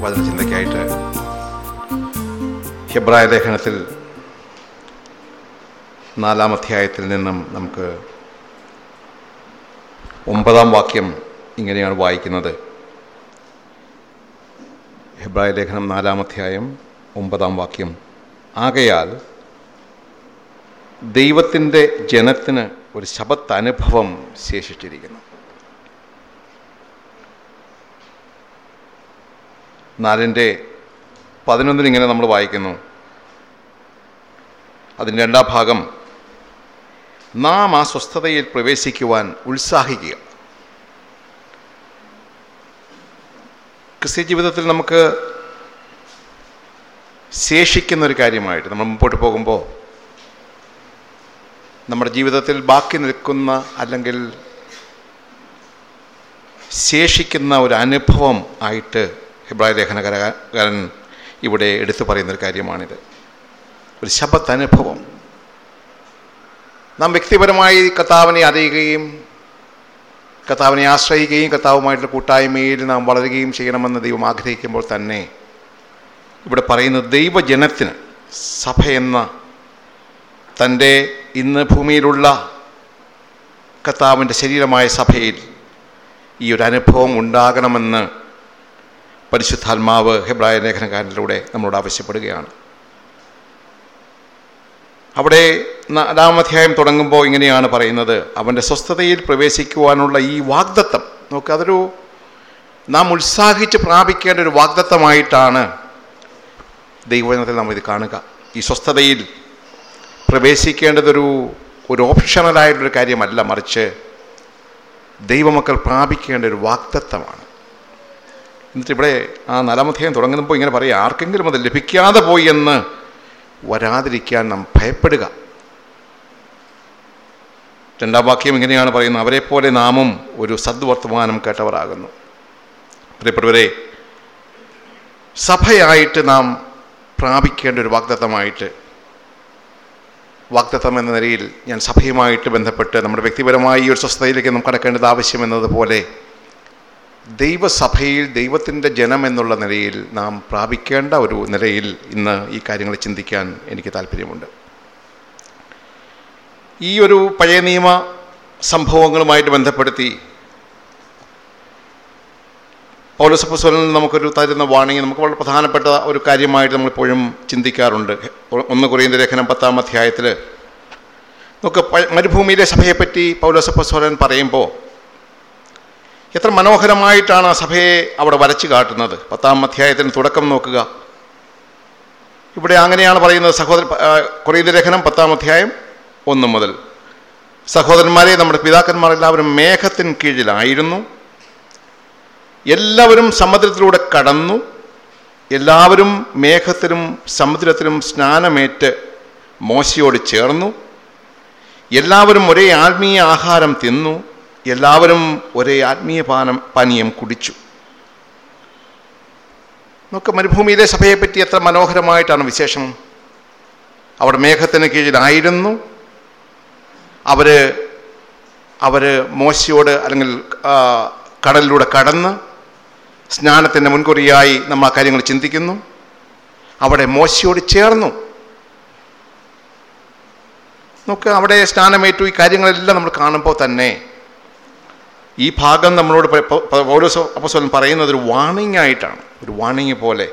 വചനചിന്തയ്ക്കായിട്ട് ഹെബ്രായ ലേഖനത്തിൽ നാലാം അധ്യായത്തിൽ നിന്നും നമുക്ക് ഒമ്പതാം വാക്യം ഇങ്ങനെയാണ് വായിക്കുന്നത്. ഹെബ്രായ ലേഖനം നാലാം അധ്യായം ഒമ്പതാം വാക്യം. ആകയാൽ ദൈവത്തിന്റെ ജനത്തിന് ഒരു ശബത്ത് അനുഭവം ശേഷിച്ചിരിക്കുന്നു. നാലിന്റെ പതിനൊന്നിന് ഇങ്ങനെ നമ്മൾ വായിക്കുന്നു. അതിന്റെ രണ്ടാം ഭാഗം നാം ആ സ്വസ്ഥതയിൽ പ്രവേശിക്കുവാൻ ഉത്സാഹിക്കുക. ക്രിസ്ത്യ ജീവിതത്തിൽ നമുക്ക് ശേഷിക്കുന്ന ഒരു കാര്യമായിട്ട് നമ്മൾ മുമ്പോട്ട് പോകുമ്പോൾ നമ്മുടെ ജീവിതത്തിൽ ബാക്കി നിൽക്കുന്ന അല്ലെങ്കിൽ ശേഷിക്കുന്ന ഒരു അനുഭവം ആയിട്ട് ഹിബ്രായ ലേഖനകാരൻ ഇവിടെ എടുത്തു പറയുന്നൊരു കാര്യമാണിത്. ഒരു ശബത്ത് അനുഭവം നാം വ്യക്തിപരമായി കർത്താവിനെ അറിയുകയും കർത്താവിനെ ആശ്രയിക്കുകയും കർത്താവുമായിട്ടുള്ള കൂട്ടായ്മയിൽ നാം വളരുകയും ചെയ്യണമെന്ന് ദൈവം ആഗ്രഹിക്കുമ്പോൾ തന്നെ ഇവിടെ പറയുന്നത് ദൈവജനത്തിന് എന്ന തന്റെ ഇന്ന് ഭൂമിയിലുള്ള കർത്താവിന്റെ ശരീരമായ സഭയിൽ ഈ ഒരു അനുഭവം ഉണ്ടാകണമെന്ന് പരിശുദ്ധാത്മാവ് ഹെബ്രായ ലേഖനകാരനിലൂടെ നമ്മളോട് ആവശ്യപ്പെടുകയാണ്. അവിടെ നാലാം അധ്യായം തുടങ്ങുമ്പോൾ ഇങ്ങനെയാണ് പറയുന്നത്. അവന്റെ സ്വസ്ഥതയിൽ പ്രവേശിക്കുവാനുള്ള ഈ വാഗ്ദത്തം നോക്ക് അതൊരു നാം ഉത്സാഹിച്ച് പ്രാപിക്കേണ്ട ഒരു വാഗ്ദത്തമായിട്ടാണ് ദൈവജനത്തിൽ നാം ഇത് കാണുക. ഈ സ്വസ്ഥതയിൽ പ്രവേശിക്കേണ്ടതൊരു ഒരു ഓപ്ഷണലായിട്ടുള്ളൊരു കാര്യമല്ല മറിച്ച് ദൈവമക്കൾ പ്രാപിക്കേണ്ട ഒരു വാഗ്ദത്തമാണ്. എന്നിട്ട് ഇവിടെ ആ നരമധ്യം തുടങ്ങുമ്പോൾ ഇങ്ങനെ പറയും ആർക്കെങ്കിലും അത് ലഭിക്കാതെ പോയി എന്ന് വരാതിരിക്കാൻ നാം ഭയപ്പെടുക. രണ്ടാം വാക്യം ഇങ്ങനെയാണ് പറയുന്നത് അവരെപ്പോലെ നാമും ഒരു സദ്വർത്തമാനം കേട്ടവരാകുന്നു. പ്രിയപ്പെട്ടവരെ സഭയായിട്ട് നാം പ്രാപിക്കേണ്ട ഒരു വാഗ്ദത്തമായിട്ട് വാഗ്ദത്തം എന്ന നിലയിൽ ഞാൻ സഭയുമായിട്ട് ബന്ധപ്പെട്ട് നമ്മുടെ വ്യക്തിപരമായി ഈ ഒരു സ്വസ്ഥതയിലേക്ക് നാം കടക്കേണ്ടത് ആവശ്യമെന്നതുപോലെ ദൈവസഭയിൽ ദൈവത്തിന്റെ ജനം എന്നുള്ള നിലയിൽ നാം പ്രാപിക്കേണ്ട ഒരു നിലയിൽ ഇന്ന് ഈ കാര്യങ്ങൾ ചിന്തിക്കാൻ എനിക്ക് താല്പര്യമുണ്ട്. ഈ ഒരു പഴയ നിയമ സംഭവങ്ങളുമായിട്ട് ബന്ധപ്പെടുത്തി പൗരസപ്പസ്വലിൽ നമുക്കൊരു തരുന്ന വാണിംഗ് നമുക്ക് വളരെ പ്രധാനപ്പെട്ട ഒരു കാര്യമായിട്ട് നമ്മളിപ്പോഴും ചിന്തിക്കാറുണ്ട്. ഒന്ന് കുറയുന്ന ലേഖനം പത്താം അധ്യായത്തിൽ നമുക്ക് മരുഭൂമിയിലെ സഭയെപ്പറ്റി പൗലോസപ്പസ്വലൻ പറയുമ്പോൾ എത്ര മനോഹരമായിട്ടാണ് ആ സഭയെ അവിടെ വരച്ചു കാട്ടുന്നത്. പത്താം അധ്യായത്തിന് തുടക്കം നോക്കുക. ഇവിടെ അങ്ങനെയാണ് പറയുന്നത് സഹോദര കുറേ ലേഖനം പത്താം അധ്യായം ഒന്ന് മുതൽ. സഹോദരന്മാരെ നമ്മുടെ പിതാക്കന്മാർ എല്ലാവരും മേഘത്തിന് കീഴിലായിരുന്നു. എല്ലാവരും സമുദ്രത്തിലൂടെ കടന്നു. എല്ലാവരും മേഘത്തിലും സമുദ്രത്തിലും സ്നാനമേറ്റ് മോശയോട് ചേർന്നു. എല്ലാവരും ഒരേ ആത്മീയ ആഹാരം തിന്നു. എല്ലാവരും ഒരേ ആത്മീയ പാനം പാനീയം കുടിച്ചു. നമുക്ക് മരുഭൂമിയിലെ സഭയെപ്പറ്റി എത്ര മനോഹരമായിട്ടാണ് വിശേഷം. അവിടെ മേഘത്തിന് കീഴിലായിരുന്നു. അവർ അവർ മോശയോട് അല്ലെങ്കിൽ കടലിലൂടെ കടന്ന് സ്നാനത്തിന്റെ മുൻകുറിയായി നമ്മൾ ആ കാര്യങ്ങൾ ചിന്തിക്കുന്നു. അവിടെ മോശയോട് ചേർന്നു. നമുക്ക് അവിടെ സ്നാനമേറ്റു ഈ കാര്യങ്ങളെല്ലാം നമ്മൾ കാണുമ്പോൾ തന്നെ ഈ ഭാഗം നമ്മളോട് പൗലോസ് അപ്പസ്വലൻ പറയുന്നത് ഒരു വാണിംഗ് ആയിട്ടാണ്. ഒരു വാണിംഗ് പോലെ.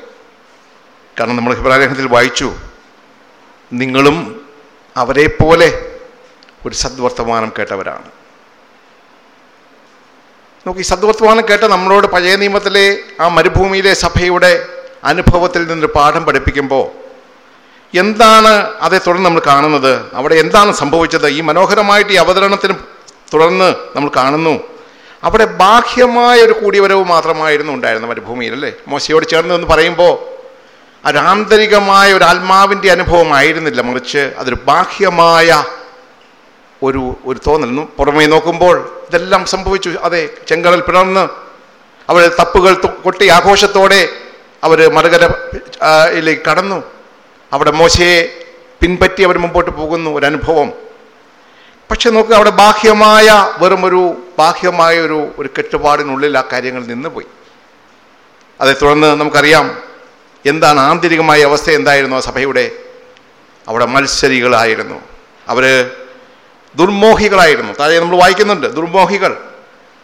കാരണം നമ്മൾ ഹിബ്രാലേഖനത്തിൽ വായിച്ചു നിങ്ങളും അവരെ പോലെ ഒരു സദ്വർത്തമാനം കേട്ടവരാണ്. നോക്കി സദ്വർത്തമാനം കേട്ട നമ്മളോട് പഴയ നിയമത്തിലെ ആ മരുഭൂമിയിലെ സഭയുടെ അനുഭവത്തിൽ നിന്നൊരു പാഠം പഠിപ്പിക്കുമ്പോൾ എന്താണ് അതേ തുടർന്ന് നമ്മൾ കാണുന്നത്? അവിടെ എന്താണ് സംഭവിച്ചത്? ഈ മനോഹരമായിട്ട് ഈ അവതരണത്തിന് തുടർന്ന് നമ്മൾ കാണുന്നു. അവിടെ ബാഹ്യമായ ഒരു കൂടിവരവ് മാത്രമായിരുന്നു ഉണ്ടായിരുന്നത് മരുഭൂമിയിൽ അല്ലേ മോശയോട് ചേർന്ന് എന്ന് പറയുമ്പോൾ ഒരു ഒരു ആത്മാവിന്റെ അനുഭവമായിരുന്നില്ല മറിച്ച് അതൊരു ബാഹ്യമായ ഒരു ഒരു തോന്നൽ. പുറമേ നോക്കുമ്പോൾ ഇതെല്ലാം സംഭവിച്ചു. അതെ ചെങ്കടൽ പിളർന്ന് അവർ തപ്പുകൾ കൊട്ടി ആഘോഷത്തോടെ അവർ മറുകരയിലേക്ക് കടന്നു. അവിടെ മോശയെ പിൻപറ്റി അവർ മുമ്പോട്ട് പോകുന്നു. ഒരു അനുഭവം പക്ഷെ നോക്കുക അവിടെ ബാഹ്യമായ വെറും ഒരു ബാഹ്യമായ ഒരു ഒരു കെട്ടുപാടിനുള്ളിൽ ആ കാര്യങ്ങൾ നിന്നുപോയി. അതേ തുടർന്ന് നമുക്കറിയാം എന്താണ് ആന്തരികമായ അവസ്ഥ എന്തായിരുന്നു ആ സഭയുടെ? അവിടെ മത്സരികളായിരുന്നു. അവർ ദുർമോഹികളായിരുന്നു. താഴെ നമ്മൾ വായിക്കുന്നുണ്ട് ദുർമോഹികൾ.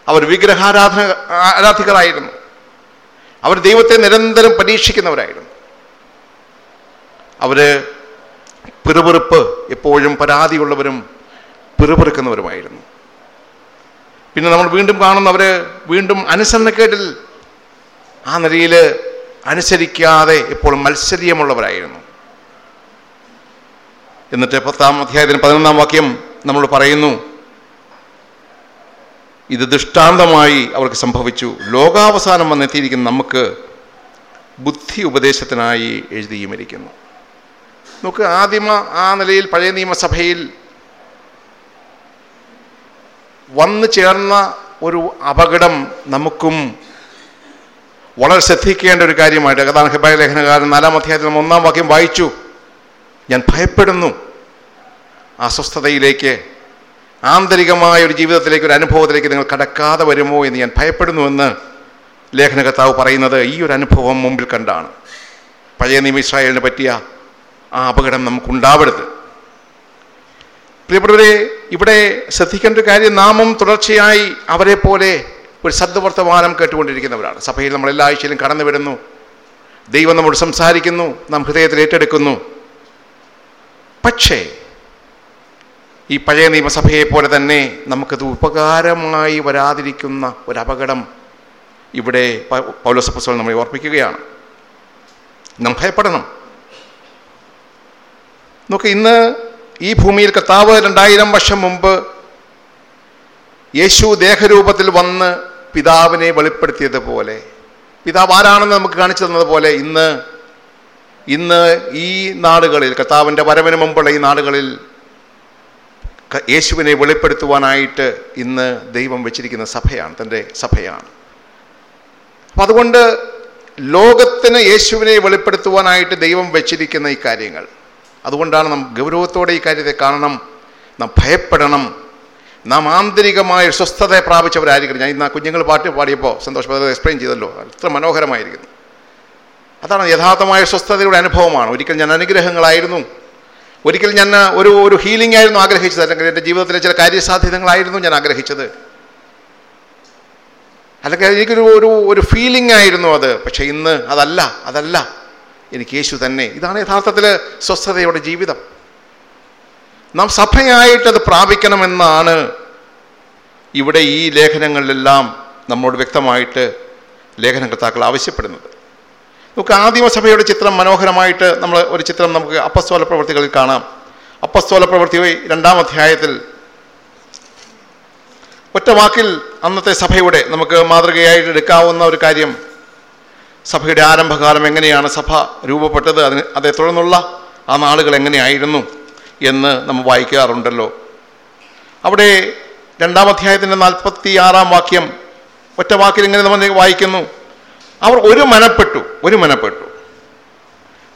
അവർ വിഗ്രഹാരാധന ആരാധികളായിരുന്നു. അവർ ദൈവത്തെ നിരന്തരം പരീക്ഷിക്കുന്നവരായിരുന്നു. അവർ പിറുപിറുപ്പ് എപ്പോഴും പരാതിയുള്ളവരും പിറുപിറുക്കുന്നവരുമായിരുന്നു. പിന്നെ നമ്മൾ വീണ്ടും കാണുന്നവര് വീണ്ടും അനുസരണക്കേട്ടിൽ ആ നിലയിൽ അനുസരിക്കാതെ ഇപ്പോൾ മത്സര്യമുള്ളവരായിരുന്നു. എന്നിട്ട് പത്താം അധ്യായത്തിന് പതിനൊന്നാം വാക്യം നമ്മൾ പറയുന്നു ഇത് ദൃഷ്ടാന്തമായി അവർക്ക് സംഭവിച്ചു. ലോകാവസാനം വന്നെത്തിയിരിക്കുന്ന നമുക്ക് ബുദ്ധി ഉപദേശത്തിനായി എഴുതിയുമിരിക്കുന്നു. നമുക്ക് ആദിമ ആ നിലയിൽ പഴയ നിയമസഭയിൽ വന്നു ചേർന്ന ഒരു അപകടം നമുക്കും വളരെ ശ്രദ്ധിക്കേണ്ട ഒരു കാര്യമായിട്ട് അതാണ് ഹിബായ ലേഖനകാരൻ നാലാം അധ്യായത്തിൽ ഒന്നാം വാക്യം വായിച്ചു. ഞാൻ ഭയപ്പെടുന്നു. അസ്വസ്ഥതയിലേക്ക് ആന്തരികമായ ഒരു ജീവിതത്തിലേക്ക് ഒരു അനുഭവത്തിലേക്ക് നിങ്ങൾ കടക്കാതെ വരുമോ എന്ന് ഞാൻ ഭയപ്പെടുന്നുവെന്ന് ലേഖനകർത്താവ് പറയുന്നത് ഈ ഒരു അനുഭവം മുമ്പിൽ കണ്ടാണ്. പഴയ നിയമ പറ്റിയ ആ അപകടം നമുക്കുണ്ടാവരുത്. പ്രിയപ്പെട്ടവരെ ഇവിടെ ശ്രദ്ധിക്കേണ്ട ഒരു കാര്യം നാമം തുടർച്ചയായി അവരെ പോലെ ഒരു ശബ്ദവർത്തമാനം കേട്ടുകൊണ്ടിരിക്കുന്നവരാണ്. സഭയിൽ നമ്മൾ എല്ലാ ആഴ്ചയിലും കടന്നു വരുന്നു ദൈവം നമ്മോട് സംസാരിക്കുന്നു നാം ഹൃദയത്തിൽ ഏറ്റെടുക്കുന്നു. പക്ഷേ ഈ പഴയ നിയമസഭയെ പോലെ തന്നെ നമുക്കത് ഉപകാരമായി വരാതിരിക്കുന്ന ഒരു ഇവിടെ പൗലോസപ്പസ്വൽ നമ്മളെ ഓർപ്പിക്കുകയാണ് നാം ഭയപ്പെടണം. നോക്ക് ഇന്ന് ഈ ഭൂമിയിൽ കർത്താവ് രണ്ടായിരം വർഷം മുമ്പ് യേശു ദേഹരൂപത്തിൽ വന്ന് പിതാവിനെ വെളിപ്പെടുത്തിയതുപോലെ. പിതാവ് ആരാണെന്ന് നമുക്ക് കാണിച്ചു തന്നതുപോലെ ഇന്ന് ഇന്ന് ഈ നാടുകളിൽ കർത്താവിന്റെ വരവിന് മുമ്പുള്ള ഈ നാടുകളിൽ യേശുവിനെ വെളിപ്പെടുത്തുവാനായിട്ട് ഇന്ന് ദൈവം വെച്ചിരിക്കുന്ന സഭയാണ് തന്റെ സഭയാണ്. അപ്പം അതുകൊണ്ട് ലോകത്തിന് യേശുവിനെ വെളിപ്പെടുത്തുവാനായിട്ട് ദൈവം വെച്ചിരിക്കുന്ന ഈ കാര്യങ്ങൾ. അതുകൊണ്ടാണ് നാം ഗൗരവത്തോടെ ഈ കാര്യത്തെ കാണണം നാം ഭയപ്പെടണം നാം ആന്തരികമായ സ്വസ്ഥത പ്രാപിച്ചവരായിരിക്കണം. ഞാൻ ഇന്ന് ആ കുഞ്ഞുങ്ങൾ പാട്ട് പാടിയപ്പോൾ സന്തോഷ് എക്സ്പ്ലെയിൻ ചെയ്തല്ലോ. അത്ര മനോഹരമായിരിക്കുന്നു. അതാണ് യഥാർത്ഥമായ സ്വസ്ഥതയുടെ അനുഭവമാണ്. ഒരിക്കൽ ഞാൻ അനുഗ്രഹങ്ങളായിരുന്നു. ഒരിക്കൽ ഞാൻ ഒരു ഒരു ഹീലിംഗ് ആയിരുന്നു ആഗ്രഹിച്ചത്. അല്ലെങ്കിൽ എന്റെ ജീവിതത്തിലെ ചില കാര്യസാധ്യതകളായിരുന്നു ഞാൻ ആഗ്രഹിച്ചത്. അല്ലെങ്കിൽ എനിക്കൊരു ഒരു ഒരു ഫീലിംഗ് ആയിരുന്നു അത്. പക്ഷേ ഇന്ന് അതല്ല അതല്ല. എനിക്ക് യേശു തന്നെ. ഇതാണ് യഥാർത്ഥത്തിൽ സ്വസ്ഥതയുടെ ജീവിതം. നാം സഭയായിട്ട് അത് പ്രാപിക്കണമെന്നാണ് ഇവിടെ ഈ ലേഖനങ്ങളിലെല്ലാം നമ്മോട് വ്യക്തമായിട്ട് ലേഖനകർത്താക്കൾ ആവശ്യപ്പെടുന്നത്. നമുക്ക് ആദിമസഭയുടെ ചിത്രം മനോഹരമായിട്ട് നമ്മൾ ഒരു ചിത്രം നമുക്ക് അപ്പസ്തോല പ്രവൃത്തികളിൽ കാണാം. അപ്പസ്തോല പ്രവൃത്തി രണ്ടാം അധ്യായത്തിൽ ഒറ്റ വാക്കിൽ അന്നത്തെ സഭയുടെ നമുക്ക് മാതൃകയായിട്ട് എടുക്കാവുന്ന ഒരു കാര്യം സഭയുടെ ആരംഭകാലം എങ്ങനെയാണ് സഭ രൂപപ്പെട്ടത്? അതിന് അതേ തുടർന്നുള്ള ആ നാളുകൾ എങ്ങനെയായിരുന്നു എന്ന് നമ്മൾ വായിക്കാറുണ്ടല്ലോ. അവിടെ രണ്ടാം അധ്യായത്തിന്റെ നാൽപ്പത്തി ആറാം വാക്യം ഒറ്റ വാക്കിൽ ഇങ്ങനെ നമ്മൾ വായിക്കുന്നു. അവർ ഒരു മനപ്പെട്ടു ഒരു മനപ്പെട്ടു.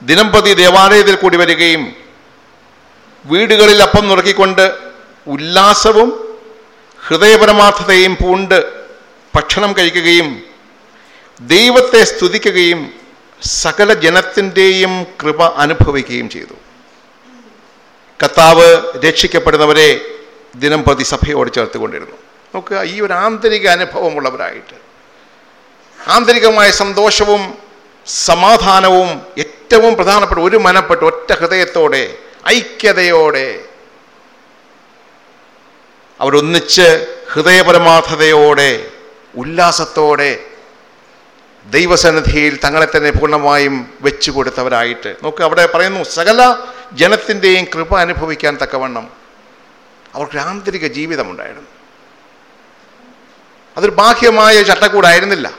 ദിനംപ്രതി ദേവാലയത്തിൽ കൂടി വരികയും വീടുകളിൽ അപ്പം നുറുക്കിക്കൊണ്ട് ഉല്ലാസവും ഹൃദയപരമാർത്ഥതയും പൂണ്ട് ഭക്ഷണം കഴിക്കുകയും ദൈവത്തെ സ്തുതിക്കുകയും സകല ജനത്തിന്റെയും കൃപ അനുഭവിക്കുകയും ചെയ്തു. കർത്താവ് രക്ഷിക്കപ്പെടുന്നവരെ ദിനം പ്രതി സഭയോട് ചേർത്തുകൊണ്ടിരുന്നു. നോക്കുക ഈ ഒരു ആന്തരിക അനുഭവമുള്ളവരായിട്ട്. ആന്തരികമായ സന്തോഷവും സമാധാനവും ഏറ്റവും പ്രധാനപ്പെട്ട ഒരു മനപ്പെട്ട് ഒറ്റ ഹൃദയത്തോടെ ഐക്യതയോടെ അവരൊന്നിച്ച് ഹൃദയപരമാർത്ഥതയോടെ ഉല്ലാസത്തോടെ ദൈവസന്നിധിയിൽ തങ്ങളെ തന്നെ പൂർണമായും വെച്ചു കൊടുത്തവരായിട്ട് നോക്ക് അവിടെ പറയുന്നു സകല ജനത്തിന്റെയും കൃപ അനുഭവിക്കാൻ തക്കവണ്ണം അവർക്ക് ആന്തരിക ജീവിതമുണ്ടായിരുന്നു. അതൊരു ബാഹ്യമായ ചട്ടക്കൂടായിരുന്നില്ല.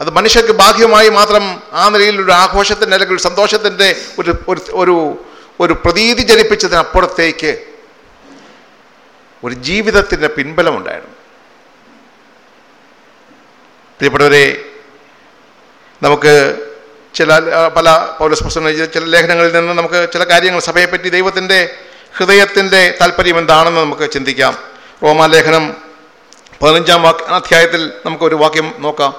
അത് മനുഷ്യർക്ക് ബാഹ്യമായി മാത്രം ആ നിലയിൽ ഒരു ആഘോഷത്തിന്റെ അല്ലെങ്കിൽ ഒരു സന്തോഷത്തിന്റെ ഒരു ഒരു ഒരു പ്രതീതി ജനിപ്പിച്ചതിനപ്പുറത്തേക്ക് ഒരു ജീവിതത്തിന്റെ പിൻബലമുണ്ടായിരുന്നു. പ്രിയപ്പെട്ടവരെ നമുക്ക് ചില പല പൗലസ് പ്രസിഡന്റ് ചില ലേഖനങ്ങളിൽ നിന്ന് നമുക്ക് ചില കാര്യങ്ങൾ സഭയെപ്പറ്റി ദൈവത്തിന്റെ ഹൃദയത്തിന്റെ താല്പര്യം എന്താണെന്ന് നമുക്ക് ചിന്തിക്കാം. റോമാലേഖനം പതിനഞ്ചാം വാക് അധ്യായത്തിൽ നമുക്കൊരു വാക്യം നോക്കാം.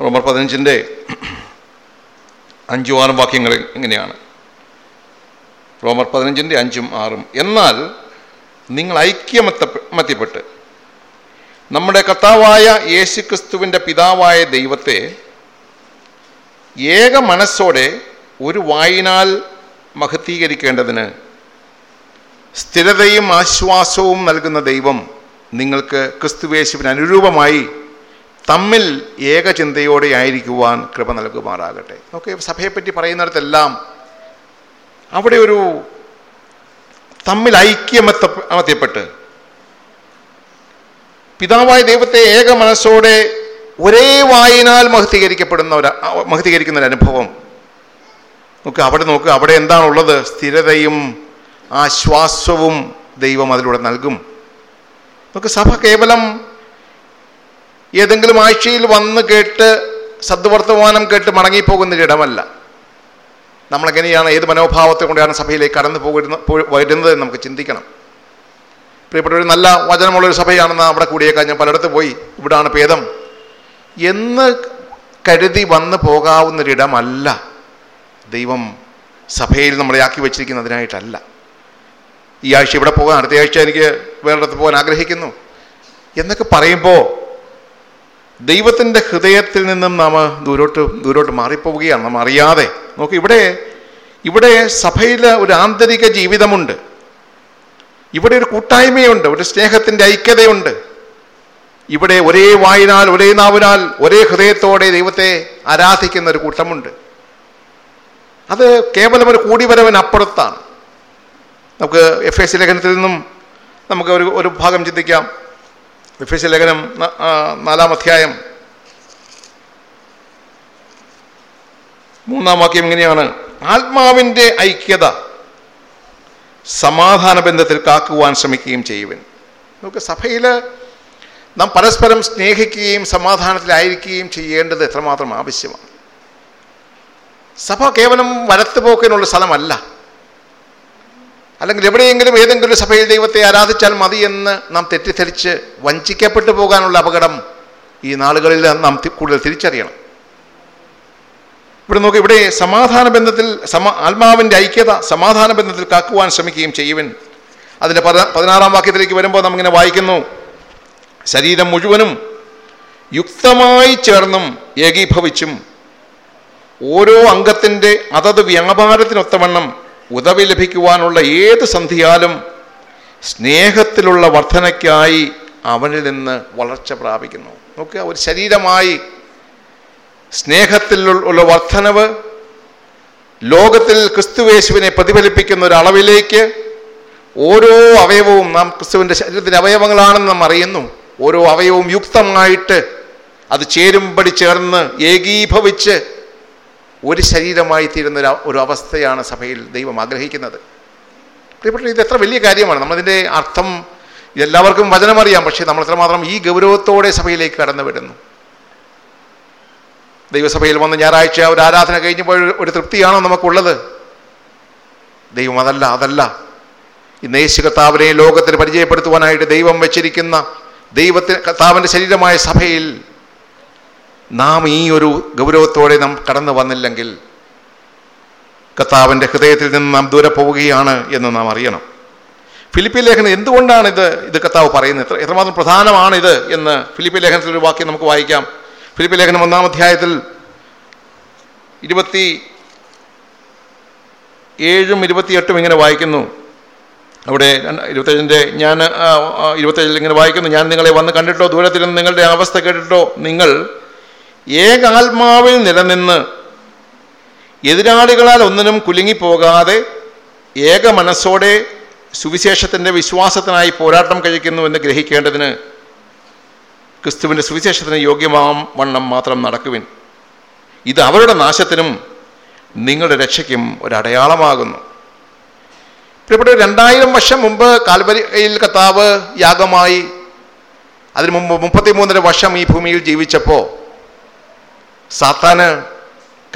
റോമർ പതിനഞ്ചിന്റെ അഞ്ചും ആറും വാക്യങ്ങൾ ഇങ്ങനെയാണ്. റോമർ പതിനഞ്ചിന്റെ അഞ്ചും ആറും. എന്നാൽ നിങ്ങൾ ഐക്യമത്യപ്പെട്ട് നമ്മുടെ കർത്താവായ യേശുക്രിസ്തുവിന്റെ പിതാവായ ദൈവത്തെ ഏക മനസ്സോടെ ഒരു വായിനാൽ മഹത്തീകരിക്കേണ്ടതിന് സ്ഥിരതയും ആശ്വാസവും നൽകുന്ന ദൈവം നിങ്ങൾക്ക് ക്രിസ്തുവേശുവിന് അനുരൂപമായി തമ്മിൽ ഏകചിന്തയോടെ ആയിരിക്കുവാൻ കൃപ നൽകുമാറാകട്ടെ. ഓക്കെ സഭയെപ്പറ്റി പറയുന്നിടത്തെല്ലാം അവിടെ ഒരു തമ്മിൽ ഐക്യമത്യപ്പെട്ട് പിതാവായ ദൈവത്തെ ഏക മനസ്സോടെ ഒരേ വായിനാൽ മഹത്തീകരിക്കപ്പെടുന്ന ഒരു മഹത്തീകരിക്കുന്ന ഒരു അനുഭവം നോക്ക് അവിടെ നോക്ക് അവിടെ എന്താണുള്ളത്? സ്ഥിരതയും ആശ്വാസവും ദൈവം അതിലൂടെ നൽകും. നമുക്ക് സഭ കേവലം ഏതെങ്കിലും ആഴ്ചയിൽ വന്ന് കേട്ട് സദ്വർത്തമാനം കേട്ട് മടങ്ങിപ്പോകുന്ന ഇടമല്ല. നമ്മളെങ്ങനെയാണ് ഏത് മനോഭാവത്തെ കൊണ്ടാണ് സഭയിലേക്ക് കടന്നു പോകുന്ന വരുന്നത് എന്ന് നമുക്ക് ചിന്തിക്കണം. പ്രിയപ്പെട്ട ഒരു നല്ല വചനമുള്ളൊരു സഭയാണെന്ന് അവിടെ കൂടിയേക്കാൻ ഞാൻ പലയിടത്ത് പോയി. ഇവിടാണ് ഭേദം. എന്ന് കരുതി വന്നു പോകാവുന്നൊരിടമല്ല ദൈവം സഭയിൽ നമ്മളെ ആക്കി വച്ചിരിക്കുന്നതിനായിട്ടല്ല. ഈ ആഴ്ച ഇവിടെ പോകാൻ അടുത്ത ആഴ്ച എനിക്ക് വേറിടത്ത് പോകാൻ ആഗ്രഹിക്കുന്നു. എന്നൊക്കെ പറയുമ്പോൾ ദൈവത്തിന്റെ ഹൃദയത്തിൽ നിന്നും നാം ദൂരോട്ട് ദൂരോട്ട് മാറിപ്പോവുകയാണ്. നാം അറിയാതെ. നോക്കി ഇവിടെ ഇവിടെ സഭയിൽ ഒരു ആന്തരിക ജീവിതമുണ്ട്. ഇവിടെ ഒരു കൂട്ടായ്മയുണ്ട്. ഒരു സ്നേഹത്തിന്റെ ഐക്യതയുണ്ട്. ഇവിടെ ഒരേ വായിനാൽ ഒരേ നാവിനാൽ ഒരേ ഹൃദയത്തോടെ ദൈവത്തെ ആരാധിക്കുന്ന ഒരു കൂട്ടമുണ്ട്. അത് കേവലം ഒരു കൂടിവരവനപ്പുറത്താണ് നമുക്ക് എഫ് എസ് ലേഖനത്തിൽ നിന്നും നമുക്ക് ഒരു ഒരു ഭാഗം ചിന്തിക്കാം. എഫ് എസ് ലേഖനം നാലാം അധ്യായം. മൂന്നാം വാക്യം ഇങ്ങനെയാണ്. ആത്മാവിന്റെ ഐക്യത സമാധാന ബന്ധത്തിൽ കാക്കുവാൻ ശ്രമിക്കുകയും ചെയ്യുവൻ. നമുക്ക് സഭയിൽ നാം പരസ്പരം സ്നേഹിക്കുകയും സമാധാനത്തിലായിരിക്കുകയും ചെയ്യേണ്ടത് എത്രമാത്രം ആവശ്യമാണ്. സഭ കേവലം വലത്തുപോക്കിനുള്ള സ്ഥലമല്ല. അല്ലെങ്കിൽ എവിടെയെങ്കിലും ഏതെങ്കിലും ഒരു സഭയിൽ ദൈവത്തെ ആരാധിച്ചാൽ മതി എന്ന് നാം തെറ്റിദ്ധരിച്ച് വഞ്ചിക്കപ്പെട്ടു പോകാനുള്ള അപകടം ഈ നാളുകളിൽ നാം കൂടുതൽ തിരിച്ചറിയണം. ഇവിടെ നോക്കി ഇവിടെ സമാധാന ബന്ധത്തിൽ സമ ആത്മാവിന്റെ ഐക്യത സമാധാന ബന്ധത്തിൽ കാക്കുവാൻ ശ്രമിക്കുകയും ചെയ്യുവൻ. അതിന്റെ പത പതിനാറാം വാക്യത്തിലേക്ക് വരുമ്പോൾ നമ്മിങ്ങനെ വായിക്കുന്നു. ശരീരം മുഴുവനും യുക്തമായി ചേർന്നും ഏകീഭവിച്ചും ഓരോ അംഗത്തിന്റെ അതത് വ്യാപാരത്തിനൊത്തവണ്ണം ഉദവി ലഭിക്കുവാനുള്ള ഏത് സന്ധിയാലും സ്നേഹത്തിലുള്ള വർധനയ്ക്കായി അവനിൽ നിന്ന് വളർച്ച പ്രാപിക്കുന്നു. നോക്കുക ഒരു ശരീരമായി സ്നേഹത്തിൽ ഉള്ള വർധനവ് ലോകത്തിൽ ക്രിസ്തുവേശുവിനെ പ്രതിഫലിപ്പിക്കുന്ന ഒരു അളവിലേക്ക് ഓരോ അവയവവും നാം ക്രിസ്തുവിന്റെ ശരീരത്തിന്റെ അവയവങ്ങളാണെന്ന് നാം അറിയുന്നു. ഓരോ അവയവവും യുക്തമായിട്ട് അത് ചേരുമ്പടി ചേർന്ന് ഏകീഭവിച്ച് ഒരു ശരീരമായി തീരുന്ന ഒരു അവസ്ഥയാണ് സഭയിൽ ദൈവം ആഗ്രഹിക്കുന്നത്. പ്രിയപ്പെട്ട ഇത് എത്ര വലിയ കാര്യമാണ്. നമ്മളതിന്റെ അർത്ഥം എല്ലാവർക്കും വചനമറിയാം പക്ഷേ നമ്മൾ എത്രമാത്രം ഈ ഗൗരവത്തോടെ സഭയിലേക്ക് കടന്നു വിടുന്നു ദൈവസഭയിൽ വന്ന് ഞായറാഴ്ച ഒരു ആരാധന കഴിഞ്ഞപ്പോൾ ഒരു തൃപ്തിയാണോ നമുക്കുള്ളത്? ദൈവം അതല്ല അതല്ല. ഇന്ന് യേശു കർത്താവിനെ ലോകത്തിന് പരിചയപ്പെടുത്തുവാനായിട്ട് ദൈവം വെച്ചിരിക്കുന്ന ദൈവത്തിന് കർത്താവിന്റെ ശരീരമായ സഭയിൽ നാം ഈ ഒരു ഗൗരവത്തോടെ നാം കടന്നു വന്നില്ലെങ്കിൽ കർത്താവിന്റെ ഹൃദയത്തിൽ നിന്ന് നാം ദൂരെ പോവുകയാണ് എന്ന് നാം അറിയണം. ഫിലിപ്പി ലേഖനം എന്തുകൊണ്ടാണ് ഇത് ഇത് കർത്താവ് പറയുന്നത്? എത്ര എത്രമാത്രം പ്രധാനമാണ് ഇത് എന്ന് ഫിലിപ്പി ലേഖനത്തിൽ ഒരു വാക്യം നമുക്ക് വായിക്കാം. ഫിലിപ്പി ലേഖനം ഒന്നാം അധ്യായത്തിൽ ഇരുപത്തി ഏഴും ഇരുപത്തിയെട്ടും ഇങ്ങനെ വായിക്കുന്നു. അവിടെ ഇരുപത്തേഴിന്റെ ഞാൻ ഇരുപത്തേഴിൽ ഇങ്ങനെ വായിക്കുന്നു. ഞാൻ നിങ്ങളെ വന്ന് കണ്ടിട്ടോ? ദൂരത്തിൽ നിന്ന് നിങ്ങളുടെ അവസ്ഥ കേട്ടിട്ടോ? നിങ്ങൾ ഏകാത്മാവിൽ നിലനിന്ന് എതിരാളികളാൽ ഒന്നിനും കുലുങ്ങിപ്പോകാതെ ഏക മനസ്സോടെ സുവിശേഷത്തിന്റെ വിശ്വാസത്തിനായി പോരാട്ടം കഴിക്കുന്നു എന്ന് ഗ്രഹിക്കേണ്ടതിന് ക്രിസ്തുവിന്റെ സുവിശേഷത്തിന് യോഗ്യമാം വണ്ണം മാത്രം നടക്കുവിൻ. ഇത് അവരുടെ നാശത്തിനും നിങ്ങളുടെ രക്ഷയ്ക്കും ഒരടയാളമാകുന്നു. പ്രിയപ്പെട്ട രണ്ടായിരം വർഷം മുമ്പ് കാൽവരിയിൽ കത്താവ് യാഗമായി അതിനു മുമ്പ് മുപ്പത്തിമൂന്നര വർഷം ഈ ഭൂമിയിൽ ജീവിച്ചപ്പോൾ സാത്താന്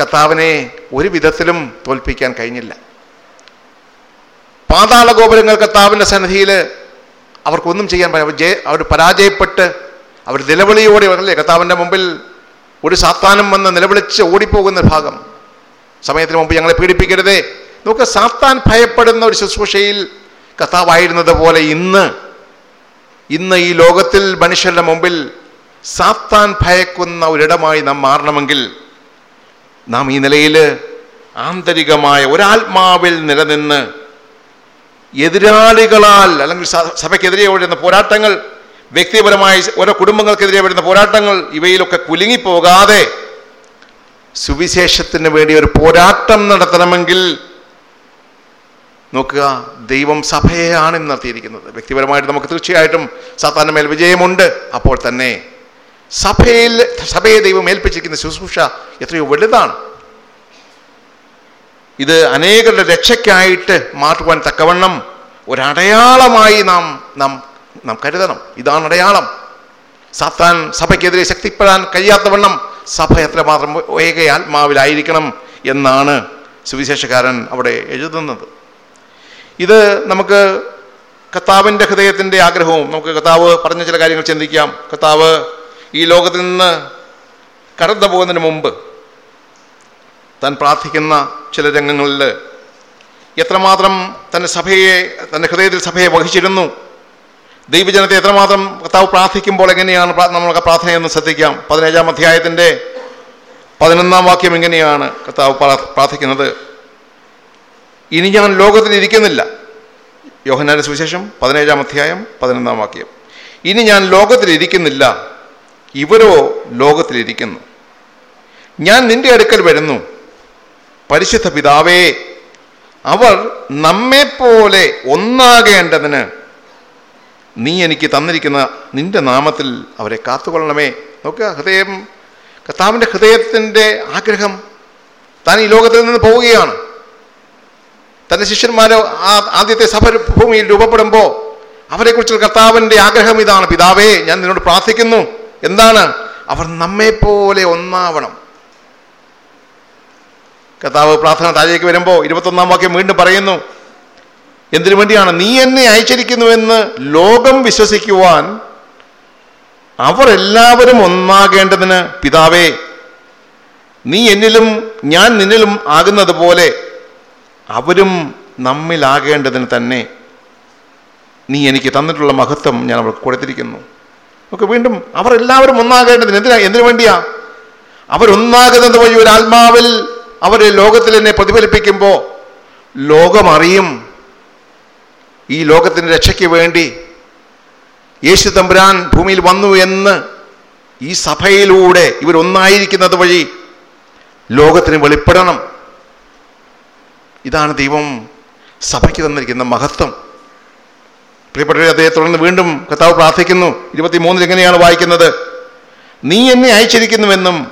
കർത്താവിനെ ഒരു വിധത്തിലും തോൽപ്പിക്കാൻ കഴിഞ്ഞില്ല. പാതാള ഗോപുരങ്ങൾ കർത്താവിന്റെ സന്നിധിയിൽ അവർക്കൊന്നും ചെയ്യാൻ ജയ അവർ പരാജയപ്പെട്ട് അവർ നിലവിളിയോടെ അല്ലേ കർത്താവിന്റെ മുമ്പിൽ ഒരു സാത്താനും വന്ന് നിലവിളിച്ച് ഓടിപ്പോകുന്ന ഭാഗം. സമയത്തിന് മുമ്പ് ഞങ്ങളെ പീഡിപ്പിക്കരുതേ. നമുക്ക് സാത്താൻ ഭയപ്പെടുന്ന ഒരു ശുശ്രൂഷയിൽ കർത്താവായിരുന്നത് പോലെ ഇന്ന് ഇന്ന് ഈ ലോകത്തിൽ മനുഷ്യരുടെ മുമ്പിൽ സാത്താൻ ഭയക്കുന്ന ഒരിടമായി നാം മാറണമെങ്കിൽ നാം ഈ നിലയിൽ ആന്തരികമായ ഒരാത്മാവിൽ നിലനിന്ന് എതിരാളികളാൽ അല്ലെങ്കിൽ സഭയ്ക്കെതിരെ വരുന്ന പോരാട്ടങ്ങൾ വ്യക്തിപരമായി ഓരോ കുടുംബങ്ങൾക്കെതിരെ വരുന്ന പോരാട്ടങ്ങൾ ഇവയിലൊക്കെ കുലുങ്ങിപ്പോകാതെ സുവിശേഷത്തിന് വേണ്ടി ഒരു പോരാട്ടം നടത്തണമെങ്കിൽ നോക്കുക ദൈവം സഭയെയാണ് നടത്തിയിരിക്കുന്നത്. വ്യക്തിപരമായിട്ട് നമുക്ക് തീർച്ചയായിട്ടും സാത്താന്റെ മേൽ വിജയമുണ്ട്. അപ്പോൾ തന്നെ സഭയിൽ സഭയെ ദൈവം ഏൽപ്പിച്ചിരിക്കുന്ന ശുശ്രൂഷ എത്രയോ വലുതാണ്. ഇത് അനേകരുടെ രക്ഷയ്ക്കായിട്ട് മാറ്റുവാൻ തക്കവണ്ണം ഒരടയാളമായി നാം നാം നാം കരുതണം. ഇതാണ് അടയാളം. സാത്താൻ സഭയ്ക്കെതിരെ ശക്തിപ്പെടാൻ കഴിയാത്തവണ്ണം സഭ എത്രമാത്രം ഏക ആത്മാവിലായിരിക്കണം എന്നാണ് സുവിശേഷക്കാരൻ അവിടെ എഴുതുന്നത്. ഇത് നമുക്ക് കർത്താവിന്റെ ഹൃദയത്തിന്റെ ആഗ്രഹവും നമുക്ക് കർത്താവ് പറഞ്ഞ ചില കാര്യങ്ങൾ ചിന്തിക്കാം. കർത്താവ് ഈ ലോകത്തിൽ നിന്ന് കടന്നു പോകുന്നതിന് മുമ്പ് താൻ പ്രാർത്ഥിക്കുന്ന ചില രംഗങ്ങളിൽ എത്രമാത്രം തന്റെ സഭയെ തന്റെ ഹൃദയത്തിൽ സഭയെ വഹിച്ചിരുന്നു? ദൈവജനത്തെ എത്രമാത്രം കർത്താവ് പ്രാർത്ഥിക്കുമ്പോൾ എങ്ങനെയാണ് നമ്മൾക്ക് പ്രാർത്ഥനയെന്ന് ശ്രദ്ധിക്കാം. പതിനേഴാം അധ്യായത്തിന്റെ പതിനൊന്നാം വാക്യം എങ്ങനെയാണ് കർത്താവ് പ്രാ- പ്രാർത്ഥിക്കുന്നത്. ഇനി ഞാൻ ലോകത്തിൽ ഇരിക്കുന്നില്ല. യോഹനാന സുവിശേഷം പതിനേഴാം അധ്യായം പതിനൊന്നാം വാക്യം. ഇനി ഞാൻ ലോകത്തിൽ ഇരിക്കുന്നില്ല. ഇവരോ ലോകത്തിലിരിക്കുന്നു. ഞാൻ നിന്റെ അടുക്കൽ വരുന്നു. പരിശുദ്ധ പിതാവേ അവർ നമ്മെപ്പോലെ ഒന്നാകേണ്ടതിന് നീ എനിക്ക് തന്നിരിക്കുന്ന നിന്റെ നാമത്തിൽ അവരെ കാത്തുകൊള്ളണമേ. നോക്കുക ഹൃദയം കർത്താവിന്റെ ഹൃദയത്തിന്റെ ആഗ്രഹം താൻ ഈ ലോകത്തിൽ നിന്ന് പോവുകയാണ്. തന്റെ ശിഷ്യന്മാർ ആദ്യത്തെ സഭ ഭൂമിയിൽ രൂപപ്പെടുമ്പോൾ അവരെക്കുറിച്ചുള്ള കർത്താവിന്റെ ആഗ്രഹം ഇതാണ്. പിതാവേ ഞാൻ നിന്നോട് പ്രാർത്ഥിക്കുന്നു. എന്താണ്? അവർ നമ്മെപ്പോലെ ഒന്നാവണം. കർത്താവ് പ്രാർത്ഥന താഴേക്ക് വരുമ്പോൾ ഇരുപത്തൊന്നാം വാക്യം വീണ്ടും പറയുന്നു എന്തിനു വേണ്ടിയാണ് നീ എന്നെ അയച്ചിരിക്കുന്നുവെന്ന് ലോകം വിശ്വസിക്കുവാൻ അവർ എല്ലാവരും ഒന്നാകേണ്ടതിന് പിതാവേ നീ എന്നിലും ഞാൻ നിന്നിലും ആകുന്നത് പോലെ അവരും നമ്മിലാകേണ്ടതിന് തന്നെ. നീ എനിക്ക് തന്നിട്ടുള്ള മഹത്വം ഞാൻ അവർക്ക് കൊടുത്തിരിക്കുന്നു. നമുക്ക് വീണ്ടും അവർ എല്ലാവരും ഒന്നാകേണ്ടതിന് എന്തിനാ? എന്തിനു വേണ്ടിയാ? അവരൊന്നാകുന്നത് വഴി ഒരു ആത്മാവിൽ അവർ ലോകത്തിൽ എന്നെ പ്രതിഫലിപ്പിക്കുമ്പോൾ ലോകമറിയും ഈ ലോകത്തിന്റെ രക്ഷയ്ക്ക് വേണ്ടി യേശു തമ്പുരാൻ ഭൂമിയിൽ വന്നു എന്ന് ഈ സഭയിലൂടെ ഇവരൊന്നായിരിക്കുന്നത് വഴി ലോകത്തിന് വെളിപ്പെടണം. ഇതാണ് ദൈവം സഭയ്ക്ക് തന്നിരിക്കുന്ന മഹത്വം. പ്രിയപ്പെട്ടവരെ അദ്ദേഹത്തെ തുടർന്ന് വീണ്ടും കർത്താവ് പ്രാർത്ഥിക്കുന്നു. ഇരുപത്തിമൂന്നിൽ എങ്ങനെയാണ് വായിക്കുന്നത്? നീ എന്നെ അയച്ചിരിക്കുന്നുവെന്നും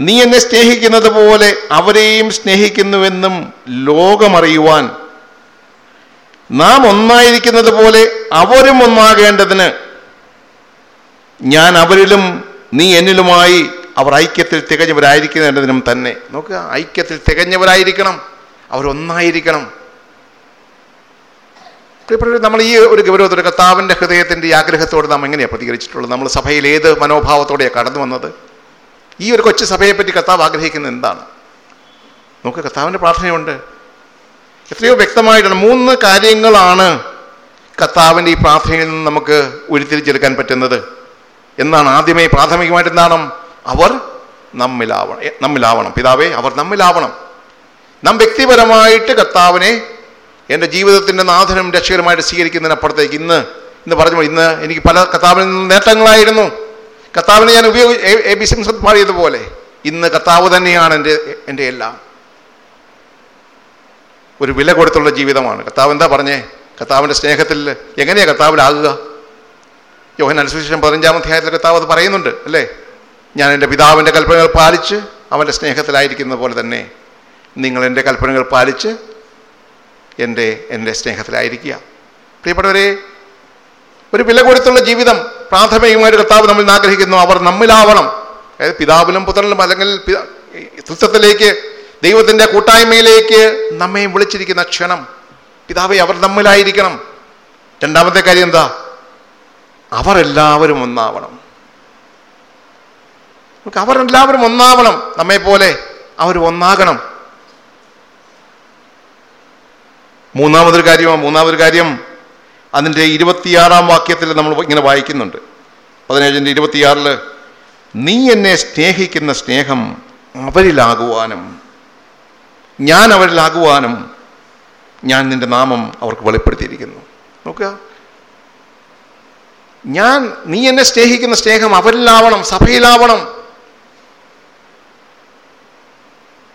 നീ എന്നെ സ്നേഹിക്കുന്നത് പോലെ അവരെയും സ്നേഹിക്കുന്നുവെന്നും ലോകമറിയുവാൻ നാം ഒന്നായിരിക്കുന്നത് പോലെ അവരും ഒന്നാകേണ്ടതിന് ഞാൻ അവരിലും നീ എന്നിലുമായി അവർ ഐക്യത്തിൽ തികഞ്ഞവരായിരിക്കുന്നതിനും തന്നെ. നോക്കുക ഐക്യത്തിൽ തികഞ്ഞവരായിരിക്കണം അവരൊന്നായിരിക്കണം. പ്രിയപ്പെട്ടവരെ നമ്മൾ ഈ ഒരു ഗൗരവത്തോടെ കർത്താവിന്റെ ഹൃദയത്തിന്റെ ഈ ആഗ്രഹത്തോട് നാം എങ്ങനെയാണ് പ്രതികരിച്ചിട്ടുള്ളത്? നമ്മൾ സഭയിൽ ഏത് മനോഭാവത്തോടെയാണ് കടന്നു വന്നത്? ഈ ഒരു കൊച്ചു സഭയെപ്പറ്റി കർത്താവ് ആഗ്രഹിക്കുന്നത് എന്താണ്? നമുക്ക് കർത്താവിന്റെ പ്രാർത്ഥനയുണ്ട്. എത്രയോ വ്യക്തമായിട്ടാണ് മൂന്ന് കാര്യങ്ങളാണ് കർത്താവിന്റെ ഈ പ്രാർത്ഥനയിൽ നിന്ന് നമുക്ക് ഉരുത്തിരിച്ചെടുക്കാൻ പറ്റുന്നത്. എന്നാണ് ആദ്യമേ പ്രാഥമികമായിട്ട് എന്താണ് അവർ നമ്മിലാവണം നമ്മിലാവണം. പിതാവേ അവർ നമ്മിലാവണം. നാം വ്യക്തിപരമായിട്ട് കർത്താവിനെ എന്റെ ജീവിതത്തിന്റെ നാഥനും രക്ഷകരമായിട്ട് സ്വീകരിക്കുന്നതിനപ്പുറത്തേക്ക് ഇന്ന് ഇന്ന് പറഞ്ഞു ഇന്ന് എനിക്ക് പല കത്താവിൽ നിന്ന് നേട്ടങ്ങളായിരുന്നു. കത്താവിനെ ഞാൻ ഉപയോഗി എ- ബി സിംസൺ പാടിയതുപോലെ ഇന്ന് കത്താവ് തന്നെയാണ് എന്റെ എന്റെ എല്ലാം. ഒരു വില കൊടുത്തുള്ള ജീവിതമാണ്. കത്താവ് എന്താ പറഞ്ഞേ? കത്താവിന്റെ സ്നേഹത്തിൽ എങ്ങനെയാണ് കത്താവിലാകുക യോഹൻ അനുസരിച്ചും പതിനഞ്ചാം അധ്യായത്തിൽ കത്താവ് അത് പറയുന്നുണ്ട് അല്ലേ? ഞാൻ എന്റെ പിതാവിന്റെ കൽപ്പനകൾ പാലിച്ച് അവന്റെ സ്നേഹത്തിലായിരിക്കുന്നത് പോലെ തന്നെ നിങ്ങൾ എന്റെ കൽപ്പനകൾ പാലിച്ച് എന്റെ എന്റെ സ്നേഹത്തിലായിരിക്കുക. പ്രിയപ്പെട്ടവരെ ഒരു വില കൊടുത്തുള്ള ജീവിതം പ്രാഥമികമായിട്ട് കർത്താവ് നമ്മൾ ആഗ്രഹിക്കുന്നു. അവർ നമ്മിലാവണം. അതായത് പിതാവിലും പുത്രനിലും അല്ലെങ്കിൽ തൃത്വത്തിലേക്ക് ദൈവത്തിന്റെ കൂട്ടായ്മയിലേക്ക് നമ്മെ വിളിച്ചിരിക്കുന്ന ക്ഷണം. പിതാവെ അവർ നമ്മിലായിരിക്കണം. രണ്ടാമത്തെ കാര്യം എന്താ? അവർ എല്ലാവരും ഒന്നാവണം. നമുക്ക് അവരെല്ലാവരും ഒന്നാവണം. നമ്മെ പോലെ അവർ ഒന്നാകണം. മൂന്നാമതൊരു കാര്യമാണ് മൂന്നാമതൊരു കാര്യം അതിന്റെ ഇരുപത്തിയാറാം വാക്യത്തിൽ നമ്മൾ ഇങ്ങനെ വായിക്കുന്നുണ്ട്. പതിനേഴിന്റെ ഇരുപത്തിയാറിൽ നീ എന്നെ സ്നേഹിക്കുന്ന സ്നേഹം അവരിലാകുവാനും ഞാൻ അവരിലാകുവാനും ഞാൻ നിന്റെ നാമം അവർക്ക് വെളിപ്പെടുത്തിയിരിക്കുന്നു. നോക്കുക. ഞാൻ നീ എന്നെ സ്നേഹിക്കുന്ന സ്നേഹം അവരിലാവണം സഭയിലാവണം.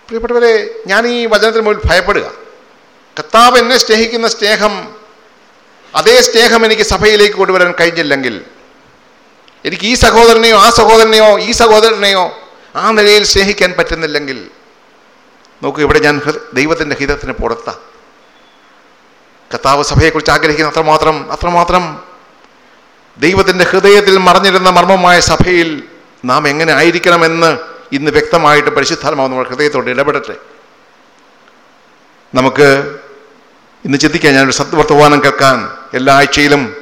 പ്രിയപ്പെട്ടവരെ ഞാൻ ഈ വചനത്തിന് മുകളിൽ ഭയപ്പെടുക. കർത്താവ് എന്നെ സ്നേഹിക്കുന്ന സ്നേഹം അതേ സ്നേഹം എനിക്ക് സഭയിലേക്ക് കൊണ്ടുവരാൻ കഴിഞ്ഞില്ലെങ്കിൽ എനിക്ക് ഈ സഹോദരനെയോ ആ സഹോദരനെയോ ഈ സഹോദരനെയോ ആ നിലയിൽ സ്നേഹിക്കാൻ പറ്റുന്നില്ലെങ്കിൽ നോക്കൂ ഇവിടെ ഞാൻ ദൈവത്തിന്റെ ഹിതത്തിന് പുറത്താ. കർത്താവ് സഭയെക്കുറിച്ച് ആഗ്രഹിക്കുന്ന അത്രമാത്രം അത്രമാത്രം ദൈവത്തിന്റെ ഹൃദയത്തിൽ മറഞ്ഞിരുന്ന മർമ്മമായ സഭയിൽ നാം എങ്ങനെ ആയിരിക്കണമെന്ന് ഇന്ന് വ്യക്തമായിട്ട് പരിശുദ്ധാത്മാവ് നമ്മുടെ ഹൃദയത്തോട് ഇടപെടട്ടെ. നമുക്ക് ഇന്ന് ചിന്തിക്കാൻ ഞാനൊരു സത്വർത്തമാനം കേൾക്കാൻ എല്ലാ ആഴ്ചയിലും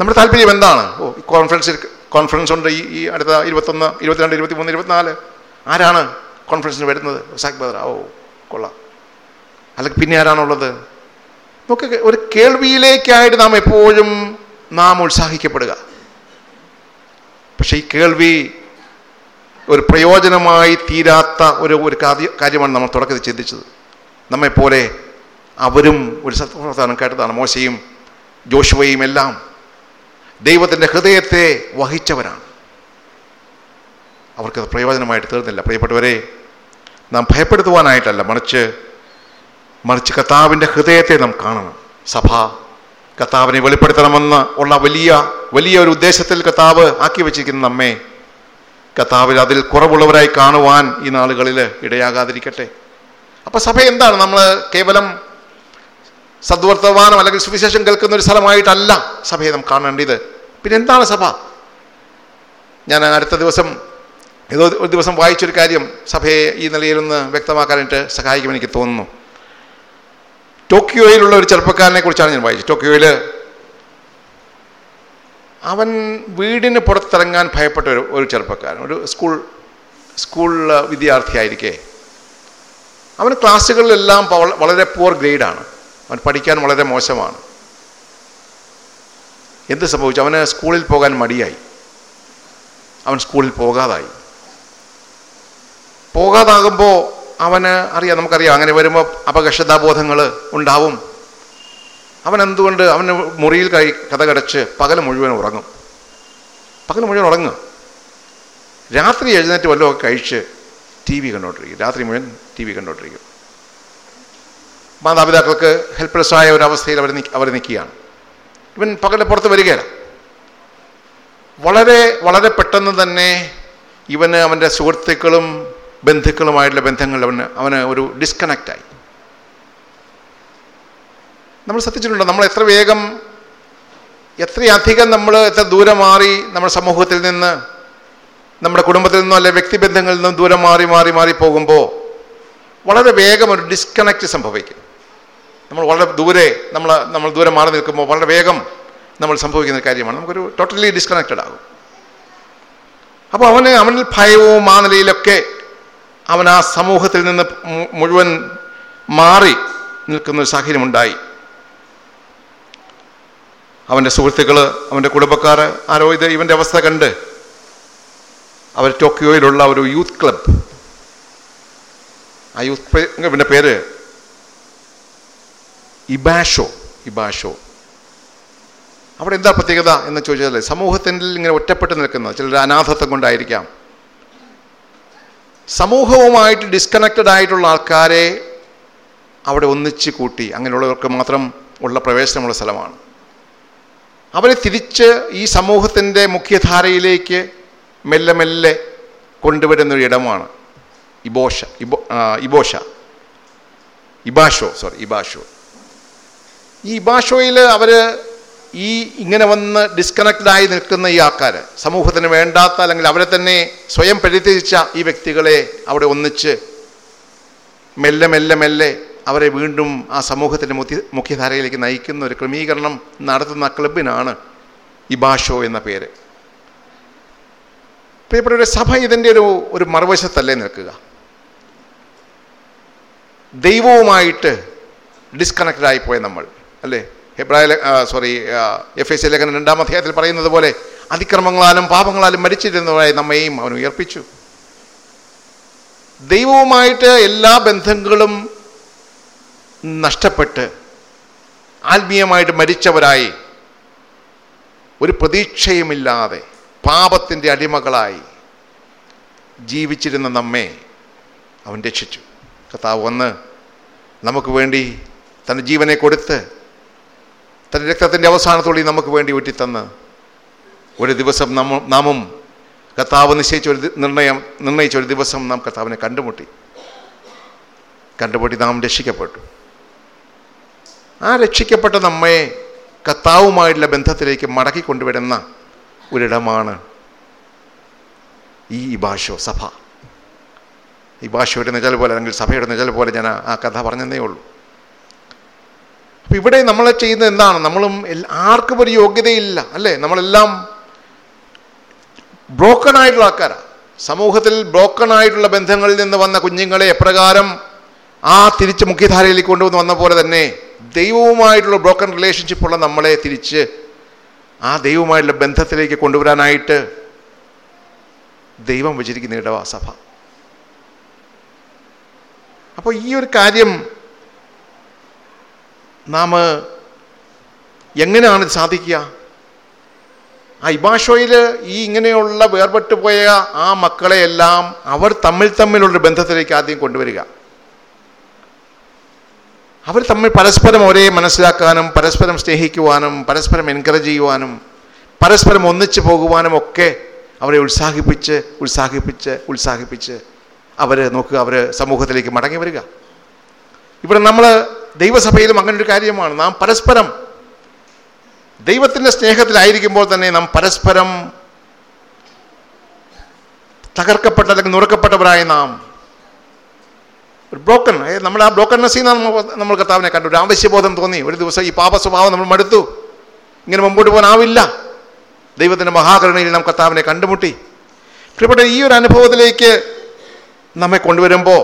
നമ്മുടെ താല്പര്യം എന്താണ്? ഓ ഈ കോൺഫറൻസിൽ കോൺഫറൻസ് ഉണ്ട് ഈ ഈ അടുത്ത ഇരുപത്തൊന്ന് ഇരുപത്തിരണ്ട് ഇരുപത്തിമൂന്ന് ഇരുപത്തിനാല്. ആരാണ് കോൺഫറൻസിന് വരുന്നത്? സാക് ബദർ. ഓ കൊള്ളാം. അല്ലെങ്കിൽ പിന്നെ ആരാണുള്ളത്? നമുക്ക് ഒരു കേൾവിയിലേക്കായിട്ട് നാം എപ്പോഴും നാം ഉത്സാഹിക്കപ്പെടുക. പക്ഷേ ഈ കേൾവി ഒരു പ്രയോജനമായി തീരാത്ത ഒരു ഒരു കാര്യമാണ് നമ്മൾ തുടക്കത്തിൽ ചിന്തിച്ചത്. നമ്മെപ്പോലെ അവരും ഒരു സത്യപ്രവർത്തനം കേട്ടതാണ് മോശയും ജോഷുവയും എല്ലാം ദൈവത്തിന്റെ ഹൃദയത്തെ വഹിച്ചവരാണ്. അവർക്കത് പ്രയോജനമായിട്ട് തീർന്നില്ല. പ്രിയപ്പെട്ടവരെ നാം ഭയപ്പെടുത്തുവാനായിട്ടല്ല മറിച്ച് മറിച്ച് കർത്താവിന്റെ ഹൃദയത്തെ നാം കാണണം. സഭ കർത്താവിനെ വെളിപ്പെടുത്തണമെന്ന് ഉള്ള വലിയ വലിയ ഒരു ഉദ്ദേശത്തിൽ കർത്താവ് ആക്കി വെച്ചിരിക്കുന്ന നമ്മെ കർത്താവിൽ അതിൽ കുറവുള്ളവരായി കാണുവാൻ ഈ നാളുകളിൽ ഇടയാകാതിരിക്കട്ടെ. അപ്പോൾ സഭ എന്താണ്? നമ്മൾ കേവലം സദ്വർത്തമാനം അല്ലെങ്കിൽ സുവിശേഷം കേൾക്കുന്ന ഒരു സ്ഥലമായിട്ടല്ല സഭയെ നാം കാണേണ്ടത്. പിന്നെ എന്താണ് സഭ? ഞാൻ അടുത്ത ദിവസം ഏതോ ഒരു ദിവസം വായിച്ചൊരു കാര്യം സഭയെ ഈ നിലയിലൊന്ന് വ്യക്തമാക്കാനായിട്ട് സഹായിക്കുമെന്ന് എനിക്ക് തോന്നുന്നു. ടോക്കിയോയിലുള്ള ഒരു ചെറുപ്പക്കാരനെ കുറിച്ചാണ് ഞാൻ വായിച്ചത്. ടോക്കിയോയിൽ അവൻ വീടിന് പുറത്തിറങ്ങാൻ ഭയപ്പെട്ട ഒരു ഒരു ചെറുപ്പക്കാരൻ ഒരു സ്കൂൾ സ്കൂൾ വിദ്യാർത്ഥിയായിരിക്കെ. അവന് ക്ലാസ്സുകളിലെല്ലാം വളരെ പുവർ ഗ്രേഡാണ് അവൻ പഠിക്കാൻ വളരെ മോശമാണ്. എന്ത് സംഭവിച്ചു? അവന് സ്കൂളിൽ പോകാൻ മടിയായി. അവൻ സ്കൂളിൽ പോകാതായി. പോകാതാകുമ്പോൾ അവന് അറിയാം നമുക്കറിയാം അങ്ങനെ വരുമ്പോൾ അപകർഷതാബോധങ്ങൾ ഉണ്ടാവും. അവൻ എന്തുകൊണ്ട് അവന് മുറിയിൽ കൈ കടച്ച് പകൽ മുഴുവൻ ഉറങ്ങും. പകൽ മുഴുവൻ ഉറങ്ങുക. രാത്രി എഴുന്നേറ്റ് വല്ലതും കഴിച്ച് ടി വി കണ്ടോണ്ടിരിക്കും. രാത്രി മുഴുവൻ ടി വി കണ്ടോണ്ടിരിക്കും. മാതാപിതാക്കൾക്ക് ഹെൽപ്ലെസ് ആയ ഒരു അവസ്ഥയിൽ അവർ അവർ നിൽക്കുകയാണ്. ഇവൻ പകലെ പുറത്ത് വരികയില്ല. വളരെ വളരെ പെട്ടെന്ന് തന്നെ ഇവന് അവന്റെ സുഹൃത്തുക്കളും ബന്ധുക്കളുമായിട്ടുള്ള ബന്ധങ്ങൾ അവന് അവന് ഒരു ഡിസ്കണക്റ്റായി നമ്മൾ ശ്രദ്ധിച്ചിട്ടുണ്ട്? നമ്മൾ എത്ര വേഗം എത്രയധികം നമ്മൾ എത്ര ദൂരം മാറി നമ്മുടെ സമൂഹത്തിൽ നിന്ന് നമ്മുടെ കുടുംബത്തിൽ നിന്നോ അല്ലെ വ്യക്തിബന്ധങ്ങളിൽ നിന്നും ദൂരം മാറി മാറി മാറി പോകുമ്പോൾ വളരെ വേഗം ഒരു ഡിസ്കണക്റ്റ് സംഭവിക്കും. നമ്മൾ വളരെ ദൂരെ നമ്മൾ നമ്മൾ ദൂരെ മാറി നിൽക്കുമ്പോൾ വളരെ വേഗം നമ്മൾ സംഭവിക്കുന്ന കാര്യമാണ്. നമുക്കൊരു ടോട്ടലി ഡിസ്കണക്റ്റഡ് ആകും. അപ്പോൾ അവന് അവനിൽ ഭയവും ആ നിലയിലൊക്കെ അവൻ ആ സമൂഹത്തിൽ നിന്ന് മുഴുവൻ മാറി നിൽക്കുന്ന ഒരു സാഹചര്യം ഉണ്ടായി. അവന്റെ സുഹൃത്തുക്കൾ അവന്റെ കുടുംബക്കാർ ആരോ ഇത് ഇവന്റെ അവസ്ഥ കണ്ട് അവർ ടോക്കിയോയിലുള്ള ഒരു യൂത്ത് ക്ലബ്. ആ യൂത്ത് ഇവന്റെ പേര് ഇബാഷോ ഇബാഷോ. അവിടെ എന്താ പ്രത്യേകത എന്ന് ചോദിച്ചാൽ സമൂഹത്തിൽ ഇങ്ങനെ ഒറ്റപ്പെട്ട് നിൽക്കുന്നത് ചിലർ അനാഥത്വം കൊണ്ടായിരിക്കാം. സമൂഹവുമായിട്ട് ഡിസ്കണക്റ്റഡ് ആയിട്ടുള്ള ആൾക്കാരെ അവിടെ ഒന്നിച്ച് കൂട്ടി അങ്ങനെയുള്ളവർക്ക് മാത്രം ഉള്ള പ്രവേശനമുള്ള സ്ഥലമാണ്. അവരെ തിരിച്ച് ഈ സമൂഹത്തിന്റെ മുഖ്യധാരയിലേക്ക് മെല്ലെ മെല്ലെ കൊണ്ടുവരുന്നൊരു ഇടമാണ്. ഇബോഷ ഇബോ ഇബോഷ. ഇബാഷോ സോറി ഇബാഷോ. ഈ ഭാഷയിൽ അവർ ഈ ഇങ്ങനെ വന്ന് ഡിസ്കണക്റ്റഡായി നിൽക്കുന്ന ഈ ആൾക്കാർ സമൂഹത്തിന് വേണ്ടാത്ത അല്ലെങ്കിൽ അവരെ തന്നെ സ്വയം പരിത്യജിച്ച ഈ വ്യക്തികളെ അവിടെ ഒന്നിച്ച് മെല്ലെ മെല്ലെ മെല്ലെ അവരെ വീണ്ടും ആ സമൂഹത്തിന്റെ മുഖ്യ മുഖ്യധാരയിലേക്ക് നയിക്കുന്ന ഒരു ക്രമീകരണം നടത്തുന്ന ക്ലബിനാണ് ഇബാഷോ എന്ന പേര്. പ്രിയപ്പെട്ടവരെ സഭ ഇതിന്റെ ഒരു ഒരു മറുവശത്തല്ലേ നിൽക്കുക. ദൈവവുമായിട്ട് ഡിസ്കണക്റ്റഡ് പോയ നമ്മൾ. അല്ലേ? ഹെബ്രായ സോറി എഫ് എസ് ലേഖനം രണ്ടാം അധ്യായത്തിൽ പറയുന്നത് പോലെ അതിക്രമങ്ങളാലും പാപങ്ങളാലും മരിച്ചിരുന്നവരായി നമ്മയും അവൻ ഉയർപ്പിച്ചു. ദൈവവുമായിട്ട് എല്ലാ ബന്ധങ്ങളും നഷ്ടപ്പെട്ട് ആത്മീയമായിട്ട് മരിച്ചവരായി ഒരു പ്രതീക്ഷയുമില്ലാതെ പാപത്തിന്റെ അടിമകളായി ജീവിച്ചിരുന്ന നമ്മെ അവൻ രക്ഷിച്ചു. കർത്താവ് വന്ന് നമുക്ക് വേണ്ടി തന്റെ ജീവനെ കൊടുത്ത് തന്റെ രക്തത്തിന്റെ അവസാനത്തോടെ നമുക്ക് വേണ്ടി ഊറ്റിത്തന്ന് ഒരു ദിവസം നമ്മ നാമും കർത്താവ് നിശ്ചയിച്ച ഒരു നിർണയം നിർണയിച്ച ഒരു ദിവസം നാം കർത്താവിനെ കണ്ടുമുട്ടി. കണ്ടുമുട്ടി നാം രക്ഷിക്കപ്പെട്ടു. ആ രക്ഷിക്കപ്പെട്ട നമ്മെ കർത്താവുമായിട്ടുള്ള ബന്ധത്തിലേക്ക് മടക്കി കൊണ്ടുവരുന്ന ഒരിടമാണ് ഈ ഭാഷോ സഭ. ഈ ഭാഷയുടെ നിഴൽ പോലെ അല്ലെങ്കിൽ സഭയുടെ നിഴൽ പോലെ ഞാൻ ആ കഥ പറഞ്ഞതേ ഉള്ളൂ. അപ്പം ഇവിടെ നമ്മൾ ചെയ്യുന്നത് എന്താണ്? നമ്മളും ആർക്കും ഒരു യോഗ്യതയില്ല അല്ലേ? നമ്മളെല്ലാം ബ്രോക്കൺ ആയിട്ടുള്ള ആൾക്കാരാണ് സമൂഹത്തിൽ ബ്രോക്കൺ ആയിട്ടുള്ള ബന്ധങ്ങളിൽ നിന്ന് വന്ന കുഞ്ഞുങ്ങളെ എപ്രകാരം ആ തിരിച്ച് മുഖ്യധാരയിലേക്ക് കൊണ്ടുവന്ന് വന്ന പോലെ തന്നെ ദൈവവുമായിട്ടുള്ള ബ്രോക്കൺ റിലേഷൻഷിപ്പുള്ള നമ്മളെ തിരിച്ച് ആ ദൈവവുമായിട്ടുള്ള ബന്ധത്തിലേക്ക് കൊണ്ടുവരാനായിട്ട് ദൈവം വിചരിക്കുന്ന ഇടവാ സഭ. അപ്പോൾ ഈ ഒരു കാര്യം നാം എങ്ങനെയാണ് സാധിക്കുക? ആ ഇബാഷോയിൽ ഈ ഇങ്ങനെയുള്ള വേർപെട്ടു പോയ ആ മക്കളെയെല്ലാം അവർ തമ്മിൽ തമ്മിലുള്ള ബന്ധത്തിലേക്ക് ആദ്യം കൊണ്ടുവരിക. അവർ തമ്മിൽ പരസ്പരം ഒരേ മനസ്സിലാക്കാനും പരസ്പരം സ്നേഹിക്കുവാനും പരസ്പരം എൻകറേജ് ചെയ്യുവാനും പരസ്പരം ഒന്നിച്ചു പോകുവാനും ഒക്കെ അവരെ ഉത്സാഹിപ്പിച്ച് ഉത്സാഹിപ്പിച്ച് ഉത്സാഹിപ്പിച്ച് അവർ നോക്കുക അവർ സമൂഹത്തിലേക്ക് മടങ്ങി വരിക. ഇവിടെ നമ്മൾ ദൈവസഭയിലും അങ്ങനെ ഒരു കാര്യമാണ്. നാം പരസ്പരം ദൈവത്തിന്റെ സ്നേഹത്തിലായിരിക്കുമ്പോൾ തന്നെ നാം പരസ്പരം തകർക്കപ്പെട്ട അല്ലെങ്കിൽ നുറുക്കപ്പെട്ടവരായ നാം ഒരു ബ്രോക്കൺ നമ്മൾ ആ ബ്രോക്കൺനെസ്സിൽ നിന്ന് നമ്മൾ നമ്മൾ കർത്താവിനെ കണ്ടു ഒരു ആവശ്യബോധം തോന്നി. ഒരു ദിവസം ഈ പാപ സ്വഭാവം നമ്മൾ മടുത്തു. ഇങ്ങനെ മുമ്പോട്ട് പോകാനാവില്ല ദൈവത്തിന്റെ മഹാകരുണയിൽ നാം കർത്താവിനെ കണ്ടുമുട്ടി. പ്രിയപ്പെട്ട ഈ ഒരു അനുഭവത്തിലേക്ക് നമ്മെ കൊണ്ടുവരുമ്പോൾ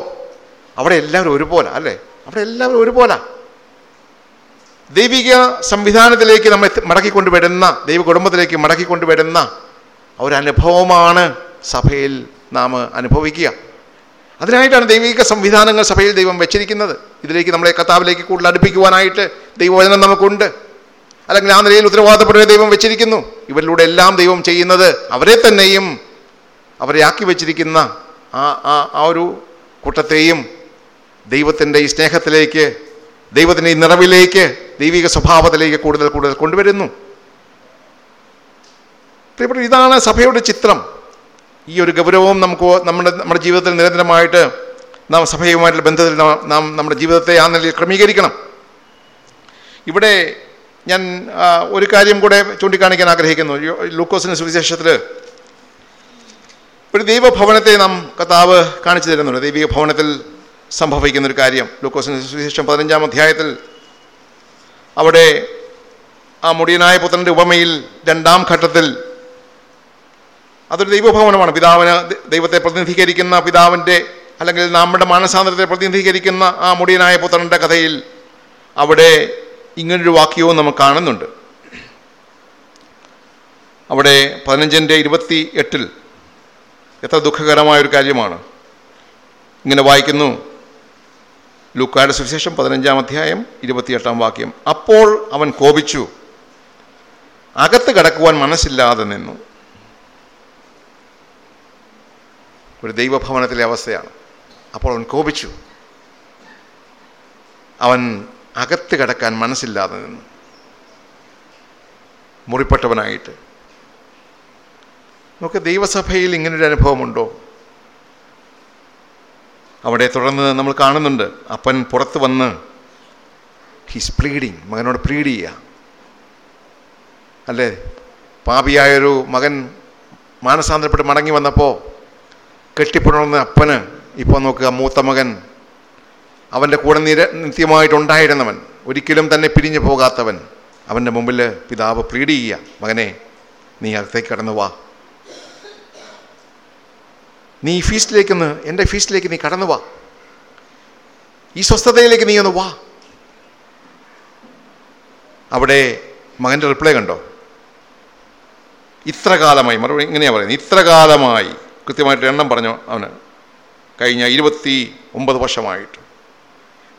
അവിടെ എല്ലാവരും ഒരുപോലെ അല്ലേ? അവിടെ എല്ലാവരും ഒരുപോലെ. ദൈവിക സംവിധാനത്തിലേക്ക് നമ്മെ മടക്കിക്കൊണ്ടുവരുന്ന ദൈവ കുടുംബത്തിലേക്ക് മടക്കിക്കൊണ്ടുവരുന്ന ഒരനുഭവമാണ് സഭയിൽ നാം അനുഭവിക്കുക. അതിനായിട്ടാണ് ദൈവിക സംവിധാനങ്ങൾ സഭയിൽ ദൈവം വെച്ചിരിക്കുന്നത്. ഇതിലേക്ക് നമ്മളെ കർത്താവിലേക്ക് കൂടുതൽ അടുപ്പിക്കുവാനായിട്ട് ദൈവവചനം നമുക്കുണ്ട്. അല്ലെങ്കിൽ ആ നിലയിൽ ഉത്തരവാദിത്തപ്പെടുന്ന ദൈവം വെച്ചിരിക്കുന്നു. ഇവരിലൂടെ എല്ലാം ദൈവം ചെയ്യുന്നത് അവരെ തന്നെയും അവരെ ആക്കി വെച്ചിരിക്കുന്ന ആ ആ ഒരു കൂട്ടത്തെയും ദൈവത്തിന്റെ ഈ സ്നേഹത്തിലേക്ക് ദൈവത്തിന്റെ ഈ നിറവിലേക്ക് ദൈവിക സ്വഭാവത്തിലേക്ക് കൂടുതൽ കൂടുതൽ കൊണ്ടുവരുന്നു. പ്രിയപ്പെട്ട ഇതാണ് സഭയുടെ ചിത്രം. ഈ ഒരു ഗൗരവവും നമുക്ക് നമ്മുടെ നമ്മുടെ ജീവിതത്തിൽ നിരന്തരമായിട്ട് നാം സഭയുമായിട്ടുള്ള ബന്ധത്തിൽ നാം നമ്മുടെ ജീവിതത്തെ ആ നിലയിൽ ക്രമീകരിക്കണം. ഇവിടെ ഞാൻ ഒരു കാര്യം കൂടെ ചൂണ്ടിക്കാണിക്കാൻ ആഗ്രഹിക്കുന്നു. ലൂക്കോസിന്റെ സുവിശേഷത്തിൽ ഒരു ദൈവഭവനത്തെ നാം കർത്താവ് കാണിച്ചു തരുന്നുണ്ട്. ദൈവിക ഭവനത്തിൽ സംഭവിക്കുന്ന ഒരു കാര്യം. ലൂക്കോസിന് സുവിശേഷം പതിനഞ്ചാം അധ്യായത്തിൽ അവിടെ ആ മുടിയനായ പുത്രന്റെ ഉപമയിൽ രണ്ടാം ഘട്ടത്തിൽ അതൊരു ദൈവഭവനമാണ്. പിതാവിന് ദൈവത്തെ പ്രതിനിധീകരിക്കുന്ന പിതാവിന്റെ അല്ലെങ്കിൽ നമ്മുടെ മാനസാന്തരത്തെ പ്രതിനിധീകരിക്കുന്ന ആ മുടിയനായ പുത്രന്റെ കഥയിൽ അവിടെ ഇങ്ങനൊരു വാക്യവും നമുക്ക് കാണുന്നുണ്ട്. അവിടെ പതിനഞ്ചിന്റെ ഇരുപത്തി എട്ടിൽ എത്ര ദുഃഖകരമായൊരു കാര്യമാണ്. ഇങ്ങനെ വായിക്കുന്നു ലൂക്കായുടെ സുവിശേഷം പതിനഞ്ചാം അധ്യായം ഇരുപത്തിയെട്ടാം വാക്യം. അപ്പോൾ അവൻ കോപിച്ചു. അകത്ത് കടക്കുവാൻ മനസ്സില്ലാതെ നിന്നു. ഒരു ദൈവഭവനത്തിലെ അവസ്ഥയാണ്. അപ്പോൾ അവൻ കോപിച്ചു. അവൻ അകത്ത് കടക്കാൻ മനസ്സില്ലാതെ നിന്നു. മുറിപ്പെട്ടവനായിട്ട്. നമുക്ക് ദൈവസഭയിൽ ഇങ്ങനൊരു അനുഭവമുണ്ടോ? അവിടെ തുടർന്ന് നമ്മൾ കാണുന്നുണ്ട്. അപ്പൻ പുറത്ത് വന്ന് ഹിസ് പ്ലീഡിങ് മകനോട് പ്ലീഡ് ചെയ്യുക. അല്ലേ? പാപിയായൊരു മകൻ മാനസാന്തരപ്പെട്ട് മടങ്ങി വന്നപ്പോൾ കെട്ടിപ്പുണർന്ന അപ്പന് ഇപ്പോൾ നോക്കുക മൂത്ത മകൻ അവന്റെ കൂടെ നിര നിത്യമായിട്ടുണ്ടായിരുന്നവൻ. ഒരിക്കലും തന്നെ പിരിഞ്ഞു പോകാത്തവൻ. അവന്റെ മുമ്പിൽ പിതാവ് പ്രീഡ് ചെയ്യുക മകനെ നീ അകത്തേക്ക് കടന്നു വാ. നീ ഫീസ്റ്റിലേക്കൊന്ന് എന്റെ ഫീസ്റ്റിലേക്ക് നീ കടന്നു വാ. ഈ സ്വസ്ഥതയിലേക്ക് നീ ഒന്ന് വാ. അവിടെ മകന്റെ റിപ്ലൈ കണ്ടോ? ഇത്ര കാലമായി മറുപടി ഇങ്ങനെയാണ് പറയുന്നത് ഇത്ര കാലമായി കൃത്യമായിട്ട് എണ്ണം പറഞ്ഞു അവന്. കഴിഞ്ഞ ഇരുപത്തി ഒമ്പത് വർഷമായിട്ട്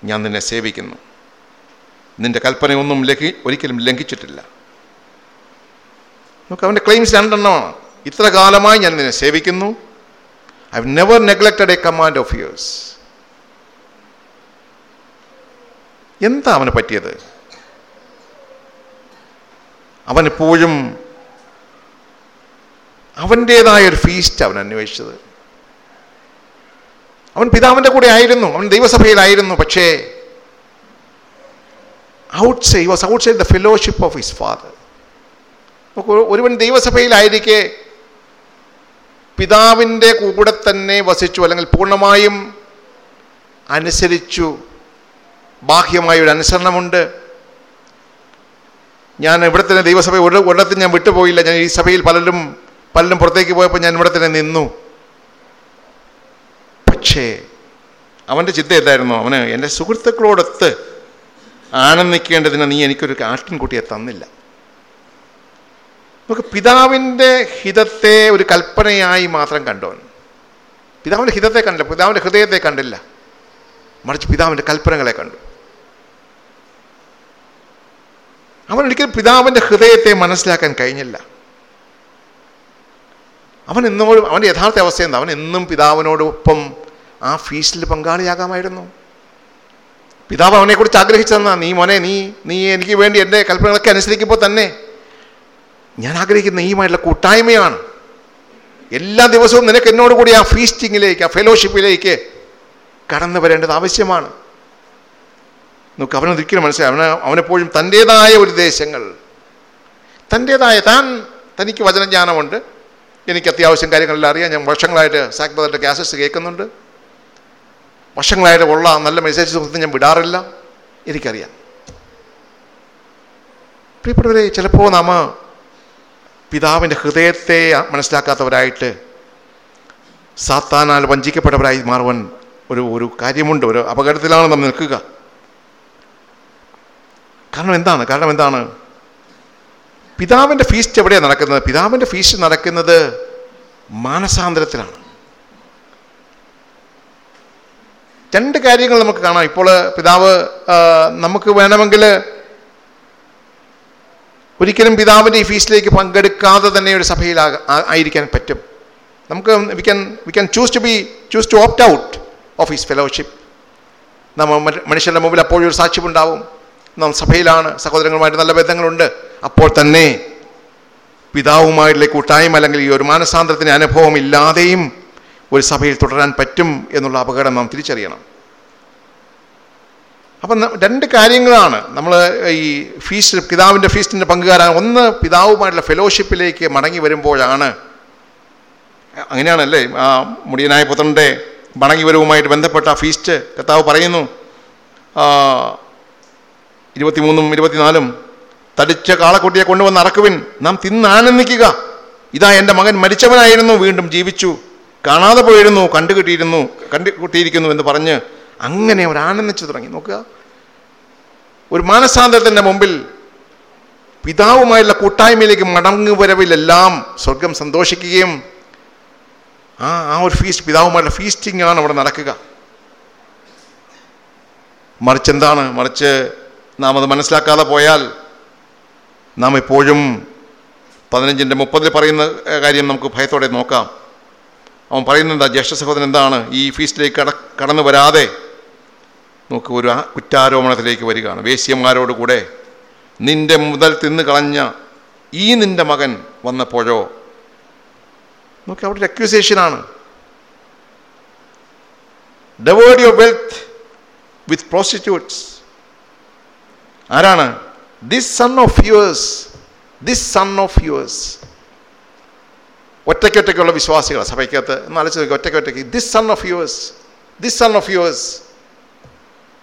ഞാൻ നിന്നെ സേവിക്കുന്നു. നിന്റെ കൽപ്പനയൊന്നും ലംഘി ഒരിക്കലും ലംഘിച്ചിട്ടില്ല. നമുക്ക് അവന്റെ ക്ലെയിംസ് രണ്ടെണ്ണമാണ്. ഇത്ര കാലമായി ഞാൻ നിന്നെ സേവിക്കുന്നു. I never neglected a command of yours. എന്താ അവന് പറ്റിയത്? അവൻ എപ്പോഴും അവന്റേതായ ഒരു ഫീസ്റ്റ് അവൻ അന്വേഷിച്ചത്. അവൻ പിതാവിന്റെ കൂടെ ആയിരുന്നു അവൻ ദൈവസഭയിലായിരുന്നു പക്ഷേ outside was outside the fellowship of his father ഒരുവൻ ദൈവസഭയിലായിരിക്കെ പിതാവിന്റെ കൂടെ തന്നെ വസിച്ചു അല്ലെങ്കിൽ പൂർണമായും അനുസരിച്ചു. ബാഹ്യമായ ഒരു അനുസരണമുണ്ട്. ഞാൻ ഇവിടെ തന്നെ ദൈവസഭ ഒരു ഒരിടത്തും ഞാൻ വിട്ടുപോയില്ല. ഞാൻ ഈ സഭയിൽ പലരും പലരും പുറത്തേക്ക് പോയപ്പോൾ ഞാൻ ഇവിടെ തന്നെ നിന്നു. പക്ഷേ അവന്റെ ചിന്ത എന്തായിരുന്നു? അവന് എന്റെ സുഹൃത്തുക്കളോടൊത്ത് ആനന്ദിക്കേണ്ടതിന് നീ എനിക്കൊരു ആട്ടിൻകുട്ടിയെ തന്നില്ല. നമുക്ക് പിതാവിന്റെ ഹിതത്തെ ഒരു കൽപ്പനയായി മാത്രം കണ്ടോൻ പിതാവിന്റെ ഹിതത്തെ കണ്ടില്ല പിതാവിന്റെ ഹൃദയത്തെ കണ്ടില്ല. മറിച്ച് പിതാവിന്റെ കൽപ്പനകളെ കണ്ടു. അവൻ ഒരിക്കലും പിതാവിന്റെ ഹൃദയത്തെ മനസ്സിലാക്കാൻ കഴിഞ്ഞില്ല. അവൻ എന്നോടും അവന്റെ യഥാർത്ഥ അവസ്ഥ എന്താ? അവൻ എന്നും പിതാവിനോടൊപ്പം ആ ഫീസ്റ്റിൽ പങ്കാളിയാകാമായിരുന്നു. പിതാവ് അവനെക്കുറിച്ച് ആഗ്രഹിച്ചതെന്നാ നീ മോനെ നീ നീ എനിക്ക് വേണ്ടി എന്റെ കൽപ്പനകളൊക്കെ അനുസരിക്കുമ്പോൾ തന്നെ ഞാൻ ആഗ്രഹിക്കുന്ന ഈയുമായിട്ടുള്ള കൂട്ടായ്മയാണ്. എല്ലാ ദിവസവും നിനക്ക് എന്നോട് കൂടി ആ ഫീസ്റ്റിങ്ങിലേക്ക് ആ ഫെലോഷിപ്പിലേക്ക് കടന്നു വരേണ്ടത് ആവശ്യമാണ്. നമുക്ക് അവനൊരിക്കലും മനസ്സിലായി. അവന് അവനെപ്പോഴും തന്റേതായ ദേശങ്ങൾ തന്റേതായ താൻ തനിക്ക് വചനജ്ഞാനമുണ്ട്. എനിക്ക് അത്യാവശ്യം കാര്യങ്ങളെല്ലാം അറിയാം. ഞാൻ വർഷങ്ങളായിട്ട് സാക്ബദറിന്റെ ക്യാസറ്റ്സ് കേൾക്കുന്നുണ്ട്. വർഷങ്ങളായിട്ട് ഉള്ള നല്ല മെസ്സേജസ് ഞാൻ വിടാറില്ല. എനിക്കറിയാം. പ്രിയപ്പെട്ടവരെ ചിലപ്പോൾ നാം പിതാവിന്റെ ഹൃദയത്തെ മനസ്സിലാക്കാത്തവരായിട്ട് സാത്താനാൽ വഞ്ചിക്കപ്പെട്ടവരായി മാറുവാൻ ഒരു ഒരു കാര്യമുണ്ട് ഒരു അപകടത്തിലാണ് നമ്മൾ നിൽക്കുക. കാരണം എന്താണ്? കാരണം എന്താണ്? പിതാവിന്റെ ഫീസ്റ്റ് എവിടെയാണ് നടക്കുന്നത്? പിതാവിന്റെ ഫീസ്റ്റ് നടക്കുന്നത് മാനസാന്തരത്തിലാണ്. രണ്ട് കാര്യങ്ങൾ നമുക്ക് കാണാം. ഇപ്പോൾ പിതാവ് നമുക്ക് വേണമെങ്കിൽ ഒരിക്കലും പിതാവിന്റെ ഈ ഫീസിലേക്ക് പങ്കെടുക്കാതെ തന്നെ ഒരു സഭയിൽ ആയിരിക്കാൻ പറ്റും. നമുക്ക് we can we can choose to be choose to opt out of his fellowship നമ്മൾ മനുഷ്യരുടെ മുമ്പിൽ അപ്പോഴും ഒരു സാക്ഷ്യമുണ്ടാവും നാം സഭയിലാണ് സഹോദരങ്ങളുമായിട്ട് നല്ല ബന്ധങ്ങളുണ്ട്. അപ്പോൾ തന്നെ പിതാവുമായിട്ടുള്ള കൂട്ടായ്മ അല്ലെങ്കിൽ ഈ ഒരു മാനസാന്തരത്തിന്റെ അനുഭവം ഇല്ലാതെയും ഒരു സഭയിൽ തുടരാൻ പറ്റും എന്നുള്ള അപകടം നാം തിരിച്ചറിയണം. അപ്പം രണ്ട് കാര്യങ്ങളാണ്. നമ്മൾ ഈ ഫീസ്റ്റ് പിതാവിന്റെ ഫീസ്റ്റിന്റെ പങ്കുകാരാണ് ഒന്ന് പിതാവുമായിട്ടുള്ള ഫെലോഷിപ്പിലേക്ക് മടങ്ങി വരുമ്പോഴാണ് അങ്ങനെയാണല്ലേ? ആ മുടിയനായ പുത്രന്റെ മടങ്ങി വരവുമായിട്ട് ബന്ധപ്പെട്ട ആ ഫീസ്റ്റ് കർത്താവ് പറയുന്നു. ഇരുപത്തിമൂന്നും ഇരുപത്തിനാലും തടിച്ച കാളക്കുട്ടിയെ കൊണ്ടുവന്ന് അറക്കുവിൻ. നാം തിന്നാനന്ദിക്കുക ഇതാ എന്റെ മകൻ മരിച്ചവനായിരുന്നു വീണ്ടും ജീവിച്ചു. കാണാതെ പോയിരുന്നു കണ്ടുകിട്ടിയിരുന്നു കണ്ടുകിട്ടിയിരിക്കുന്നു എന്ന് പറഞ്ഞ് അങ്ങനെ അവർ ആനന്ദിച്ചു തുടങ്ങി. നോക്കുക. ഒരു മാനസാന്തരത്തിന്റെ മുമ്പിൽ പിതാവുമായുള്ള കൂട്ടായ്മയിലേക്ക് മടങ്ങുവരവിലെല്ലാം സ്വർഗം സന്തോഷിക്കുകയും ആ ആ ഒരു ഫീസ്റ്റ് പിതാവുമായുള്ള ഫീസ്റ്റിംഗ് ആണ് അവിടെ നടക്കുക. മറിച്ച് എന്താണ്? മറിച്ച് നാം അത് മനസ്സിലാക്കാതെ പോയാൽ നാം എപ്പോഴും പതിനഞ്ചിന്റെ മുപ്പതിൽ പറയുന്ന കാര്യം നമുക്ക് ഭയത്തോടെ നോക്കാം. അവൻ പറയുന്നുണ്ട് ജ്യേഷ്ഠ സഹോദരൻ എന്താണ്? ഈ ഫീസ്റ്റിലേക്ക് കട കടന്നു വരാതെ നമുക്ക് ഒരു കുറ്റാരോപണത്തിലേക്ക് വരികയാണ്. വേശ്യന്മാരോട് കൂടെ നിന്റെ മുതൽ തിന്ന് കളഞ്ഞ ഈ നിന്റെ മകൻ വന്നപ്പോഴോ? നോക്കി അവിടെ ഒരു അക്യൂസേഷനാണ് toward your wealth with prostitutes ആരാണ്? This son of yours this son of yours ഒറ്റയ്ക്കൊറ്റയ്ക്കുള്ള വിശ്വാസികൾ സഭയ്ക്കകത്ത്. എന്നാലോചിച്ച് നോക്കി ഒറ്റയ്ക്കൊറ്റയ്ക്ക്. This son of yours this son of yours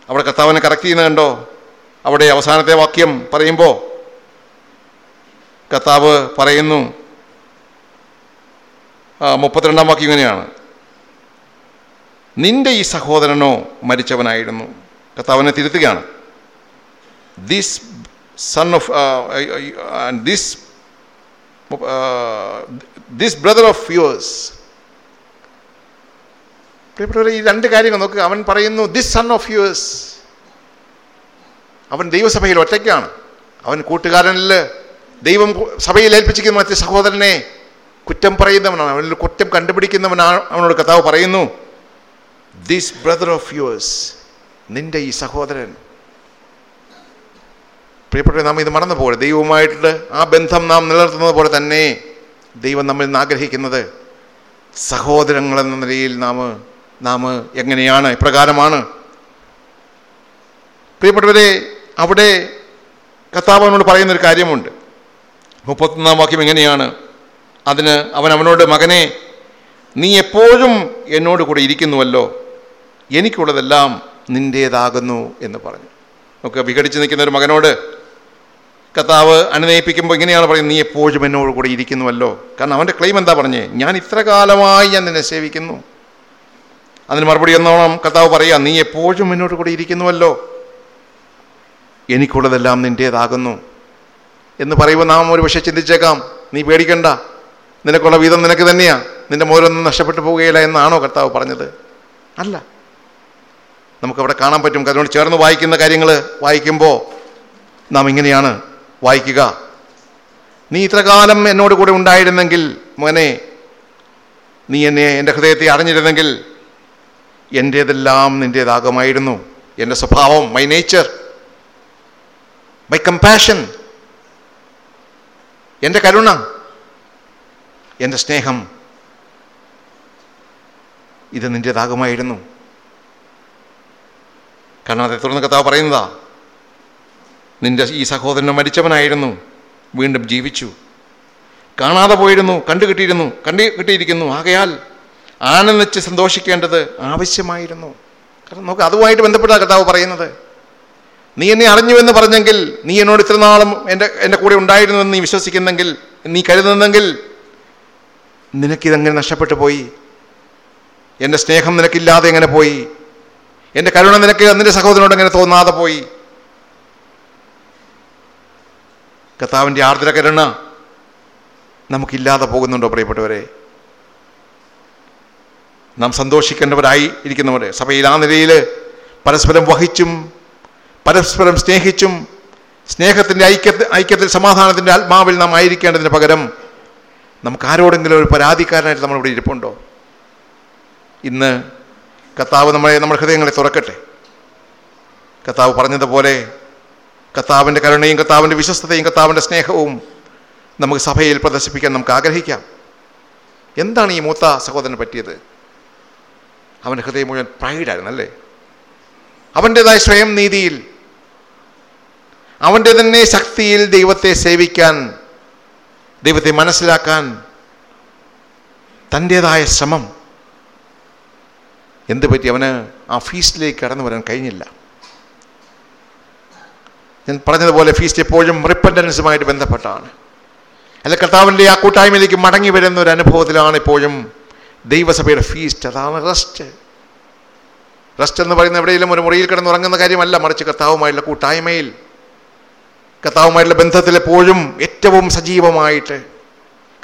അവിടെ കർത്താവിനെ കറക്റ്റ് ചെയ്യുന്നത് കണ്ടോ? അവിടെ അവസാനത്തെ വാക്യം പറയുമ്പോൾ കർത്താവ് പറയുന്നു മുപ്പത്തിരണ്ടാം വാക്യം ഇങ്ങനെയാണ്. നിന്റെ ഈ സഹോദരനോ മരിച്ചവനായിരുന്നു. കർത്താവിനെ തിരുത്തുകയാണ്. This son of this this brother of yours പ്രിയപ്പെട്ടവരെ ഈ രണ്ട് കാര്യങ്ങൾ നോക്കുക അവൻ പറയുന്നു ദിസ് സൺ ഓഫ് യുവേഴ്സ് അവൻ ദൈവസഭയിൽ ഒറ്റയ്ക്കാണ്. അവൻ കൂട്ടുകാരനിൽ ദൈവം സഭയിൽ ഏൽപ്പിച്ചിരിക്കുന്ന മറ്റു സഹോദരനെ കുറ്റം പറയുന്നവനാണ്. അവനിൽ കുറ്റം കണ്ടുപിടിക്കുന്നവനാണ് അവനോട് കഥാവ് പറയുന്നു. ദിസ് ബ്രദർ ഓഫ് യുവേഴ്സ് നിന്റെ ഈ സഹോദരൻ. പ്രിയപ്പെട്ടവരെ നാം ഇത് മറന്നു ദൈവവുമായിട്ട് ആ ബന്ധം നാം നിലനിർത്തുന്നത് പോലെ തന്നെ ദൈവം നമ്മിൽ നിന്ന് ആഗ്രഹിക്കുന്നത് സഹോദരങ്ങൾ എന്ന നിലയിൽ നാം നാം എങ്ങനെയാണ് ഇപ്രകാരമാണ്. പ്രിയപ്പെട്ടവരെ അവിടെ കർത്താവ് അവനോട് പറയുന്നൊരു കാര്യമുണ്ട്. മുപ്പത്തൊന്നാം വാക്യം എങ്ങനെയാണ്? അതിന് അവൻ അവനോട് മകനെ നീ എപ്പോഴും എന്നോട് കൂടെ ഇരിക്കുന്നുവല്ലോ. എനിക്കുള്ളതെല്ലാം നിന്റേതാകുന്നു എന്ന് പറഞ്ഞു. നമുക്ക് വിഘടിച്ച് നിൽക്കുന്ന ഒരു മകനോട് കർത്താവ് അനുനയിപ്പിക്കുമ്പോൾ ഇങ്ങനെയാണ് പറയുന്നത് നീ എപ്പോഴും എന്നോട് കൂടെ ഇരിക്കുന്നുവല്ലോ. കാരണം അവന്റെ ക്ലെയിം എന്താ പറഞ്ഞേ? ഞാൻ ഇത്ര കാലമായി ഞാൻ നിന്നെ സേവിക്കുന്നു. അതിന് മറുപടി എന്നോണം കർത്താവ് പറയുക നീ എപ്പോഴും എന്നോട് കൂടെ ഇരിക്കുന്നുവല്ലോ. എനിക്കുള്ളതെല്ലാം നിന്റേതാകുന്നു എന്ന് പറയുമ്പോൾ നാം ഒരു പക്ഷേ ചിന്തിച്ചേക്കാം നീ പേടിക്കണ്ട. നിനക്കുള്ള വീതം നിനക്ക് തന്നെയാണ് നിന്റെ മോരൊന്നും നഷ്ടപ്പെട്ടു പോവുകയില്ല എന്നാണോ കർത്താവ് പറഞ്ഞത്. അല്ല. നമുക്കവിടെ കാണാൻ പറ്റും. അതിനോട് ചേർന്ന് വായിക്കുന്ന കാര്യങ്ങൾ വായിക്കുമ്പോൾ നാം ഇങ്ങനെയാണ് വായിക്കുക. നീ ഇത്രകാലം എന്നോട് കൂടെ ഉണ്ടായിരുന്നെങ്കിൽ മോനെ നീ എന്നെ എന്റെ ഹൃദയത്തെ അറിഞ്ഞിരുന്നെങ്കിൽ എന്റേതെല്ലാം നിന്റേതാകുമായിരുന്നു. എന്റെ സ്വഭാവം മൈ നേച്ചർ മൈ കമ്പാഷൻ എന്റെ കരുണ എന്റെ സ്നേഹം ഇത് നിന്റേതാകുമായിരുന്നു. കാരണം അതേ തുടർന്ന് കഥാവ് പറയുന്നതാ നിന്റെ ഈ സഹോദരൻ മരിച്ചവനായിരുന്നു. വീണ്ടും ജീവിച്ചു. കാണാതെ പോയിരുന്നു കണ്ടു കിട്ടിയിരുന്നു കണ്ടു കിട്ടിയിരിക്കുന്നു. ആകയാൽ ആനന്ദിച്ച് സന്തോഷിക്കേണ്ടത് ആവശ്യമായിരുന്നു. കാരണം നോക്ക് അതുമായിട്ട് ബന്ധപ്പെട്ട കഥാവ് പറയുന്നത്. നീ എന്നെ അറിഞ്ഞുവെന്ന് പറഞ്ഞെങ്കിൽ നീ എന്നോട് ഇത്ര നാളും എന്റെ എന്റെ കൂടെ ഉണ്ടായിരുന്നുവെന്ന് നീ വിശ്വസിക്കുന്നെങ്കിൽ നീ കരുതുന്നെങ്കിൽ നിനക്കിതെങ്ങനെ നഷ്ടപ്പെട്ടു പോയി? എന്റെ സ്നേഹം നിനക്കില്ലാതെ എങ്ങനെ പോയി? എന്റെ കരുണ നിനക്ക് നിന്റെ സഹോദരനോട് എങ്ങനെ തോന്നാതെ പോയി? കർത്താവിന്റെ ആർദ്രകരുണ നമുക്കില്ലാതെ പോകുന്നുണ്ടോ പ്രിയപ്പെട്ടവരെ? നാം സന്തോഷിക്കേണ്ടവരായി ഇരിക്കുന്നവരെ സഭയിൽ ആ നിലയിൽ പരസ്പരം വഹിച്ചും പരസ്പരം സ്നേഹിച്ചും സ്നേഹത്തിന്റെ ഐക്യ ഐക്യത്തിൽ സമാധാനത്തിന്റെ ആത്മാവിൽ നാം ആയിരിക്കേണ്ടതിന് പകരം നമുക്ക് ആരോടെങ്കിലും ഒരു പരാതിക്കാരനായിട്ട് നമ്മളിവിടെ ഇരിപ്പുണ്ടോ? ഇന്ന് കർത്താവ് നമ്മളെ നമ്മുടെ ഹൃദയങ്ങളെ തുറക്കട്ടെ. കർത്താവ് പറഞ്ഞതുപോലെ കർത്താവിന്റെ കരുണയും കർത്താവിന്റെ വിശ്വസ്തതയും കർത്താവിന്റെ സ്നേഹവും നമുക്ക് സഭയിൽ പ്രദർശിപ്പിക്കാൻ നമുക്ക് ആഗ്രഹിക്കാം. എന്താണ് ഈ മൂത്ത സഹോദരന് പറ്റിയത്? അവന്റെ ഹൃദയം മുഴുവൻ പ്രൈഡായിരുന്നു അല്ലേ? അവന്റേതായ സ്വയം നീതിയിൽ അവന്റെ തന്നെ ശക്തിയിൽ ദൈവത്തെ സേവിക്കാൻ ദൈവത്തെ മനസ്സിലാക്കാൻ തന്റേതായ ശ്രമം. എന്ത് പറ്റി അവന് ആ ഫീസിലേക്ക് കടന്നു വരാൻ കഴിഞ്ഞില്ല. ഞാൻ പറഞ്ഞതുപോലെ ഫീസ്റ്റ് എപ്പോഴും റിപ്പൻഡൻസുമായിട്ട് ബന്ധപ്പെട്ടാണ്. അല്ല കർത്താവിന്റെ ആ കൂട്ടായ്മയിലേക്ക് മടങ്ങി വരുന്ന ഒരു അനുഭവത്തിലാണ് ഇപ്പോഴും ദൈവസഭയുടെ ഫീസ്റ്റ് അതാണ് റെസ്റ്റ് റെസ്റ്റ് എന്ന് പറയുന്ന എവിടെയെങ്കിലും ഒരു മുറിയിൽ കിടന്ന് ഉറങ്ങുന്ന കാര്യമല്ല മറിച്ച് കർത്താവുമായുള്ള കൂട്ടായ്മയിൽ. കർത്താവുമായിട്ടുള്ള ബന്ധത്തിൽ എപ്പോഴും ഏറ്റവും സജീവമായിട്ട്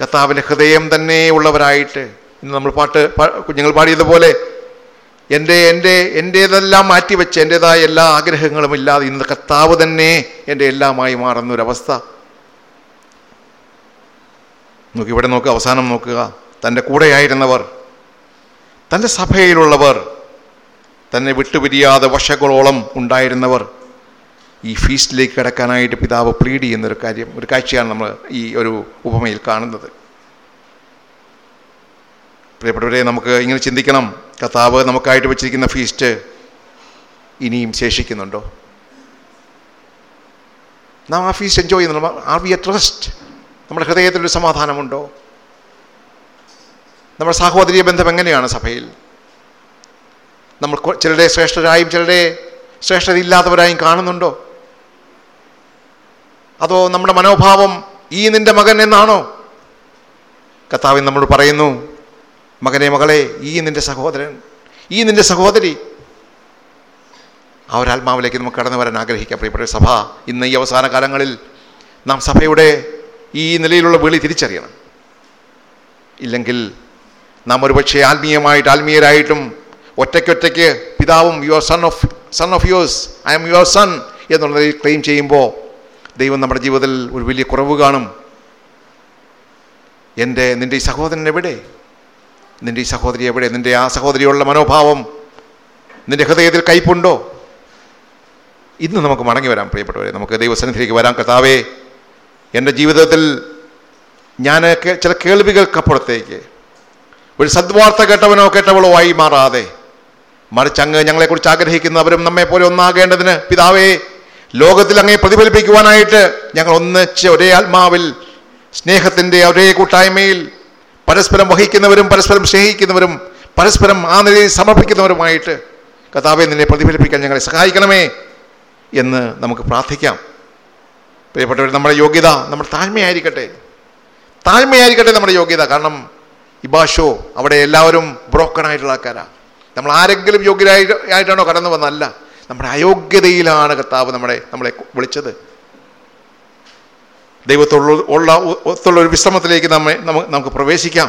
കർത്താവിന്റെ ഹൃദയം തന്നെ ഉള്ളവരായിട്ട്. ഇന്ന് നമ്മൾ പാട്ട് കുഞ്ഞുങ്ങൾ പാടിയതുപോലെ എന്റെ എന്റെ എന്റേതെല്ലാം മാറ്റിവെച്ച് എന്റേതായ എല്ലാ ആഗ്രഹങ്ങളും ഇല്ലാതെ ഇന്ന് കർത്താവ് തന്നെ എന്റെ എല്ലാമായി മാറുന്നൊരവസ്ഥ. നോക്കി ഇവിടെ നോക്കുക അവസാനം നോക്കുക. തന്റെ കൂടെയായിരുന്നവർ തന്റെ സഭയിലുള്ളവർ തന്നെ വിട്ടുപിരിയാതെ വശകളോളം ഉണ്ടായിരുന്നവർ ഈ ഫീസ്റ്റിലേക്ക് കിടക്കാനായിട്ട് പിതാവ് പ്ലീഡ് ചെയ്യുന്നൊരു കാര്യം ഒരു കാഴ്ചയാണ് നമ്മൾ ഈ ഒരു ഉപമയിൽ കാണുന്നത്. പ്രിയപ്പെട്ടവരെ നമുക്ക് ഇങ്ങനെ ചിന്തിക്കണം. കർത്താവ് നമുക്കായിട്ട് വെച്ചിരിക്കുന്ന ഫീസ്റ്റ് ഇനിയും ശേഷിക്കുന്നുണ്ടോ? നാം ആ ഫീസ്റ്റ് എൻജോയ് ചെയ്യുന്നുണ്ടോ? ആർ വി എ ട്രസ്റ്റ് നമ്മുടെ ഹൃദയത്തിലൊരു സമാധാനമുണ്ടോ? നമ്മുടെ സാഹോദര്യ ബന്ധം എങ്ങനെയാണ് സഭയിൽ? നമ്മൾ ചിലരെ ശ്രേഷ്ഠരായും ചിലരെ ശ്രേഷ്ഠതയില്ലാത്തവരായും കാണുന്നുണ്ടോ? അതോ നമ്മുടെ മനോഭാവം ഈ നിന്റെ മകൻ എന്നാണോ? കർത്താവിൻ നമ്മൾ പറയുന്നു മകനെ മകളെ ഈ നിന്റെ സഹോദരൻ ഈ നിന്റെ സഹോദരി. ആ ഒരാത്മാവിലേക്ക് നമുക്ക് കടന്നു വരാൻ ആഗ്രഹിക്കാം. പ്രിയപ്പെട്ട സഭ ഇന്ന് ഈ അവസാന കാലങ്ങളിൽ നാം സഭയുടെ ഈ നിലയിലുള്ള വിളി തിരിച്ചറിയണം. ഇല്ലെങ്കിൽ നാം ഒരുപക്ഷെ ആത്മീയമായിട്ട് ആത്മീയരായിട്ടും ഒറ്റയ്ക്കൊറ്റയ്ക്ക് പിതാവും your son of son of yours I am your son എന്നുള്ളതിൽ ക്ലെയിം ചെയ്യുമ്പോൾ ദൈവം നമ്മുടെ ജീവിതത്തിൽ ഒരു വലിയ കുറവ് കാണും. എന്റെ നിന്റെ ഈ സഹോദരൻ എവിടെ? നിന്റെ ഈ സഹോദരി എവിടെ? നിന്റെ ആ സഹോദരിയുള്ള മനോഭാവം നിന്റെ ഹൃദയത്തിൽ കയ്പുണ്ടോ? ഇന്ന് നമുക്ക് മടങ്ങി വരാം പ്രിയപ്പെട്ടവരെ. നമുക്ക് ദൈവസന്നിധിയിലേക്ക് വരാം. കർത്താവേ എന്റെ ജീവിതത്തിൽ ഞാൻ ചില കേൾവികൾക്കപ്പുറത്തേക്ക് ഒരു സദ്വാർത്ത കേട്ടവനോ കേട്ടവളോ ആയി മാറാതെ മറിച്ച് അങ്ങ് ഞങ്ങളെക്കുറിച്ച് ആഗ്രഹിക്കുന്നവരും പോലെ ഒന്നാകേണ്ടതിന് പിതാവേ ലോകത്തിൽ അങ്ങേ പ്രതിഫലിപ്പിക്കുവാനായിട്ട് ഞങ്ങൾ ഒന്നിച്ച് ഒരേ ആത്മാവിൽ സ്നേഹത്തിന്റെ ഒരേ കൂട്ടായ്മയിൽ പരസ്പരം വഹിക്കുന്നവരും പരസ്പരം സ്നേഹിക്കുന്നവരും പരസ്പരം ആ നിലയിൽ സമർപ്പിക്കുന്നവരുമായിട്ട് കഥാവെ നിന്നെ പ്രതിഫലിപ്പിക്കാൻ ഞങ്ങളെ സഹായിക്കണമേ എന്ന് നമുക്ക് പ്രാർത്ഥിക്കാം. പ്രിയപ്പെട്ടവർ നമ്മുടെ യോഗ്യത നമ്മുടെ താഴ്മയായിരിക്കട്ടെ. താഴ്മയായിരിക്കട്ടെ നമ്മുടെ യോഗ്യത. കാരണം ഇബാഷോ അവിടെ എല്ലാവരും ബ്രോക്കൺ ആയിട്ടുള്ള ആൾക്കാരാണ് നമ്മൾ ആരെങ്കിലും യോഗ്യരായി ആയിട്ടാണോ കടന്നു വന്നല്ല നമ്മുടെ അയോഗ്യതയിലാണ് കർത്താവ് നമ്മളെ നമ്മളെ വിളിച്ചത്. ദൈവത്തോടുള്ള ഉള്ള ഒത്തുള്ള ഒരു വിശ്രമത്തിലേക്ക് നമ്മെ നമുക്ക് പ്രവേശിക്കാം.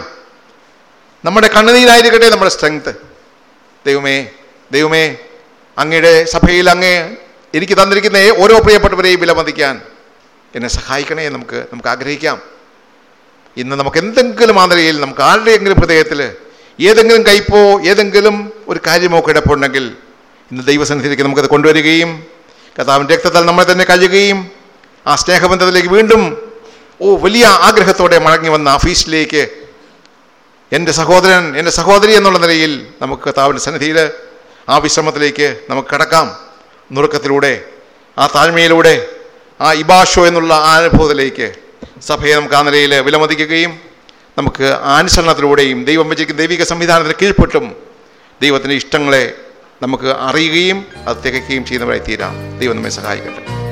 നമ്മുടെ കണ്ണുനീരായിരിക്കട്ടെ നമ്മുടെ സ്ട്രെങ്ത് ദൈവമേ ദൈവമേ അങ്ങയുടെ സഭയിൽ അങ്ങേ എനിക്ക് തന്നിരിക്കുന്ന ഓരോ പ്രിയപ്പെട്ടവരെയും വിലമതിക്കാൻ എന്നെ സഹായിക്കണേ നമുക്ക് നമുക്ക് ആഗ്രഹിക്കാം. ഇന്ന് നമുക്ക് എന്തെങ്കിലും മാതൃകയിൽ നമുക്ക് ആരുടെയെങ്കിലും ഹൃദയത്തിൽ ഏതെങ്കിലും കയ്പോ ഏതെങ്കിലും ഒരു കാര്യമോ കിടപ്പുണ്ടെങ്കിൽ ഇന്ന് ദൈവസന്നിധിയിലേക്ക് നമുക്കത് കൊണ്ടുവരികയും കഥാവിന്റെ രക്തത്താൽ നമ്മളെ തന്നെ കഴിയുകയും ആ സ്നേഹബന്ധത്തിലേക്ക് വീണ്ടും ഓ വലിയ ആഗ്രഹത്തോടെ മടങ്ങി വന്ന ആഫീസിലേക്ക് എന്റെ സഹോദരൻ എന്റെ സഹോദരി എന്നുള്ള നിലയിൽ നമുക്ക് കർത്താവിന്റെ സന്നിധിയിൽ ആ വിശ്രമത്തിലേക്ക് നമുക്ക് കടക്കാം. നുറുക്കത്തിലൂടെ ആ താഴ്മയിലൂടെ ആ ഇബാഷോ എന്നുള്ള ആ അനുഭവത്തിലേക്ക് സഭയെ നമുക്ക് ആ നിലയിൽ വിലമതിക്കുകയും നമുക്ക് അനുസരണത്തിലൂടെയും ദൈവം വെച്ചിരിക്കുന്ന ദൈവിക സംവിധാനത്തിന് കീഴ്പ്പെട്ടും ദൈവത്തിന്റെ ഇഷ്ടങ്ങളെ നമുക്ക് അറിയുകയും അത് തികയ്ക്കുകയും ചെയ്യുന്നവരായി തീരാം. ദൈവം നമ്മെ സഹായിക്കട്ടെ.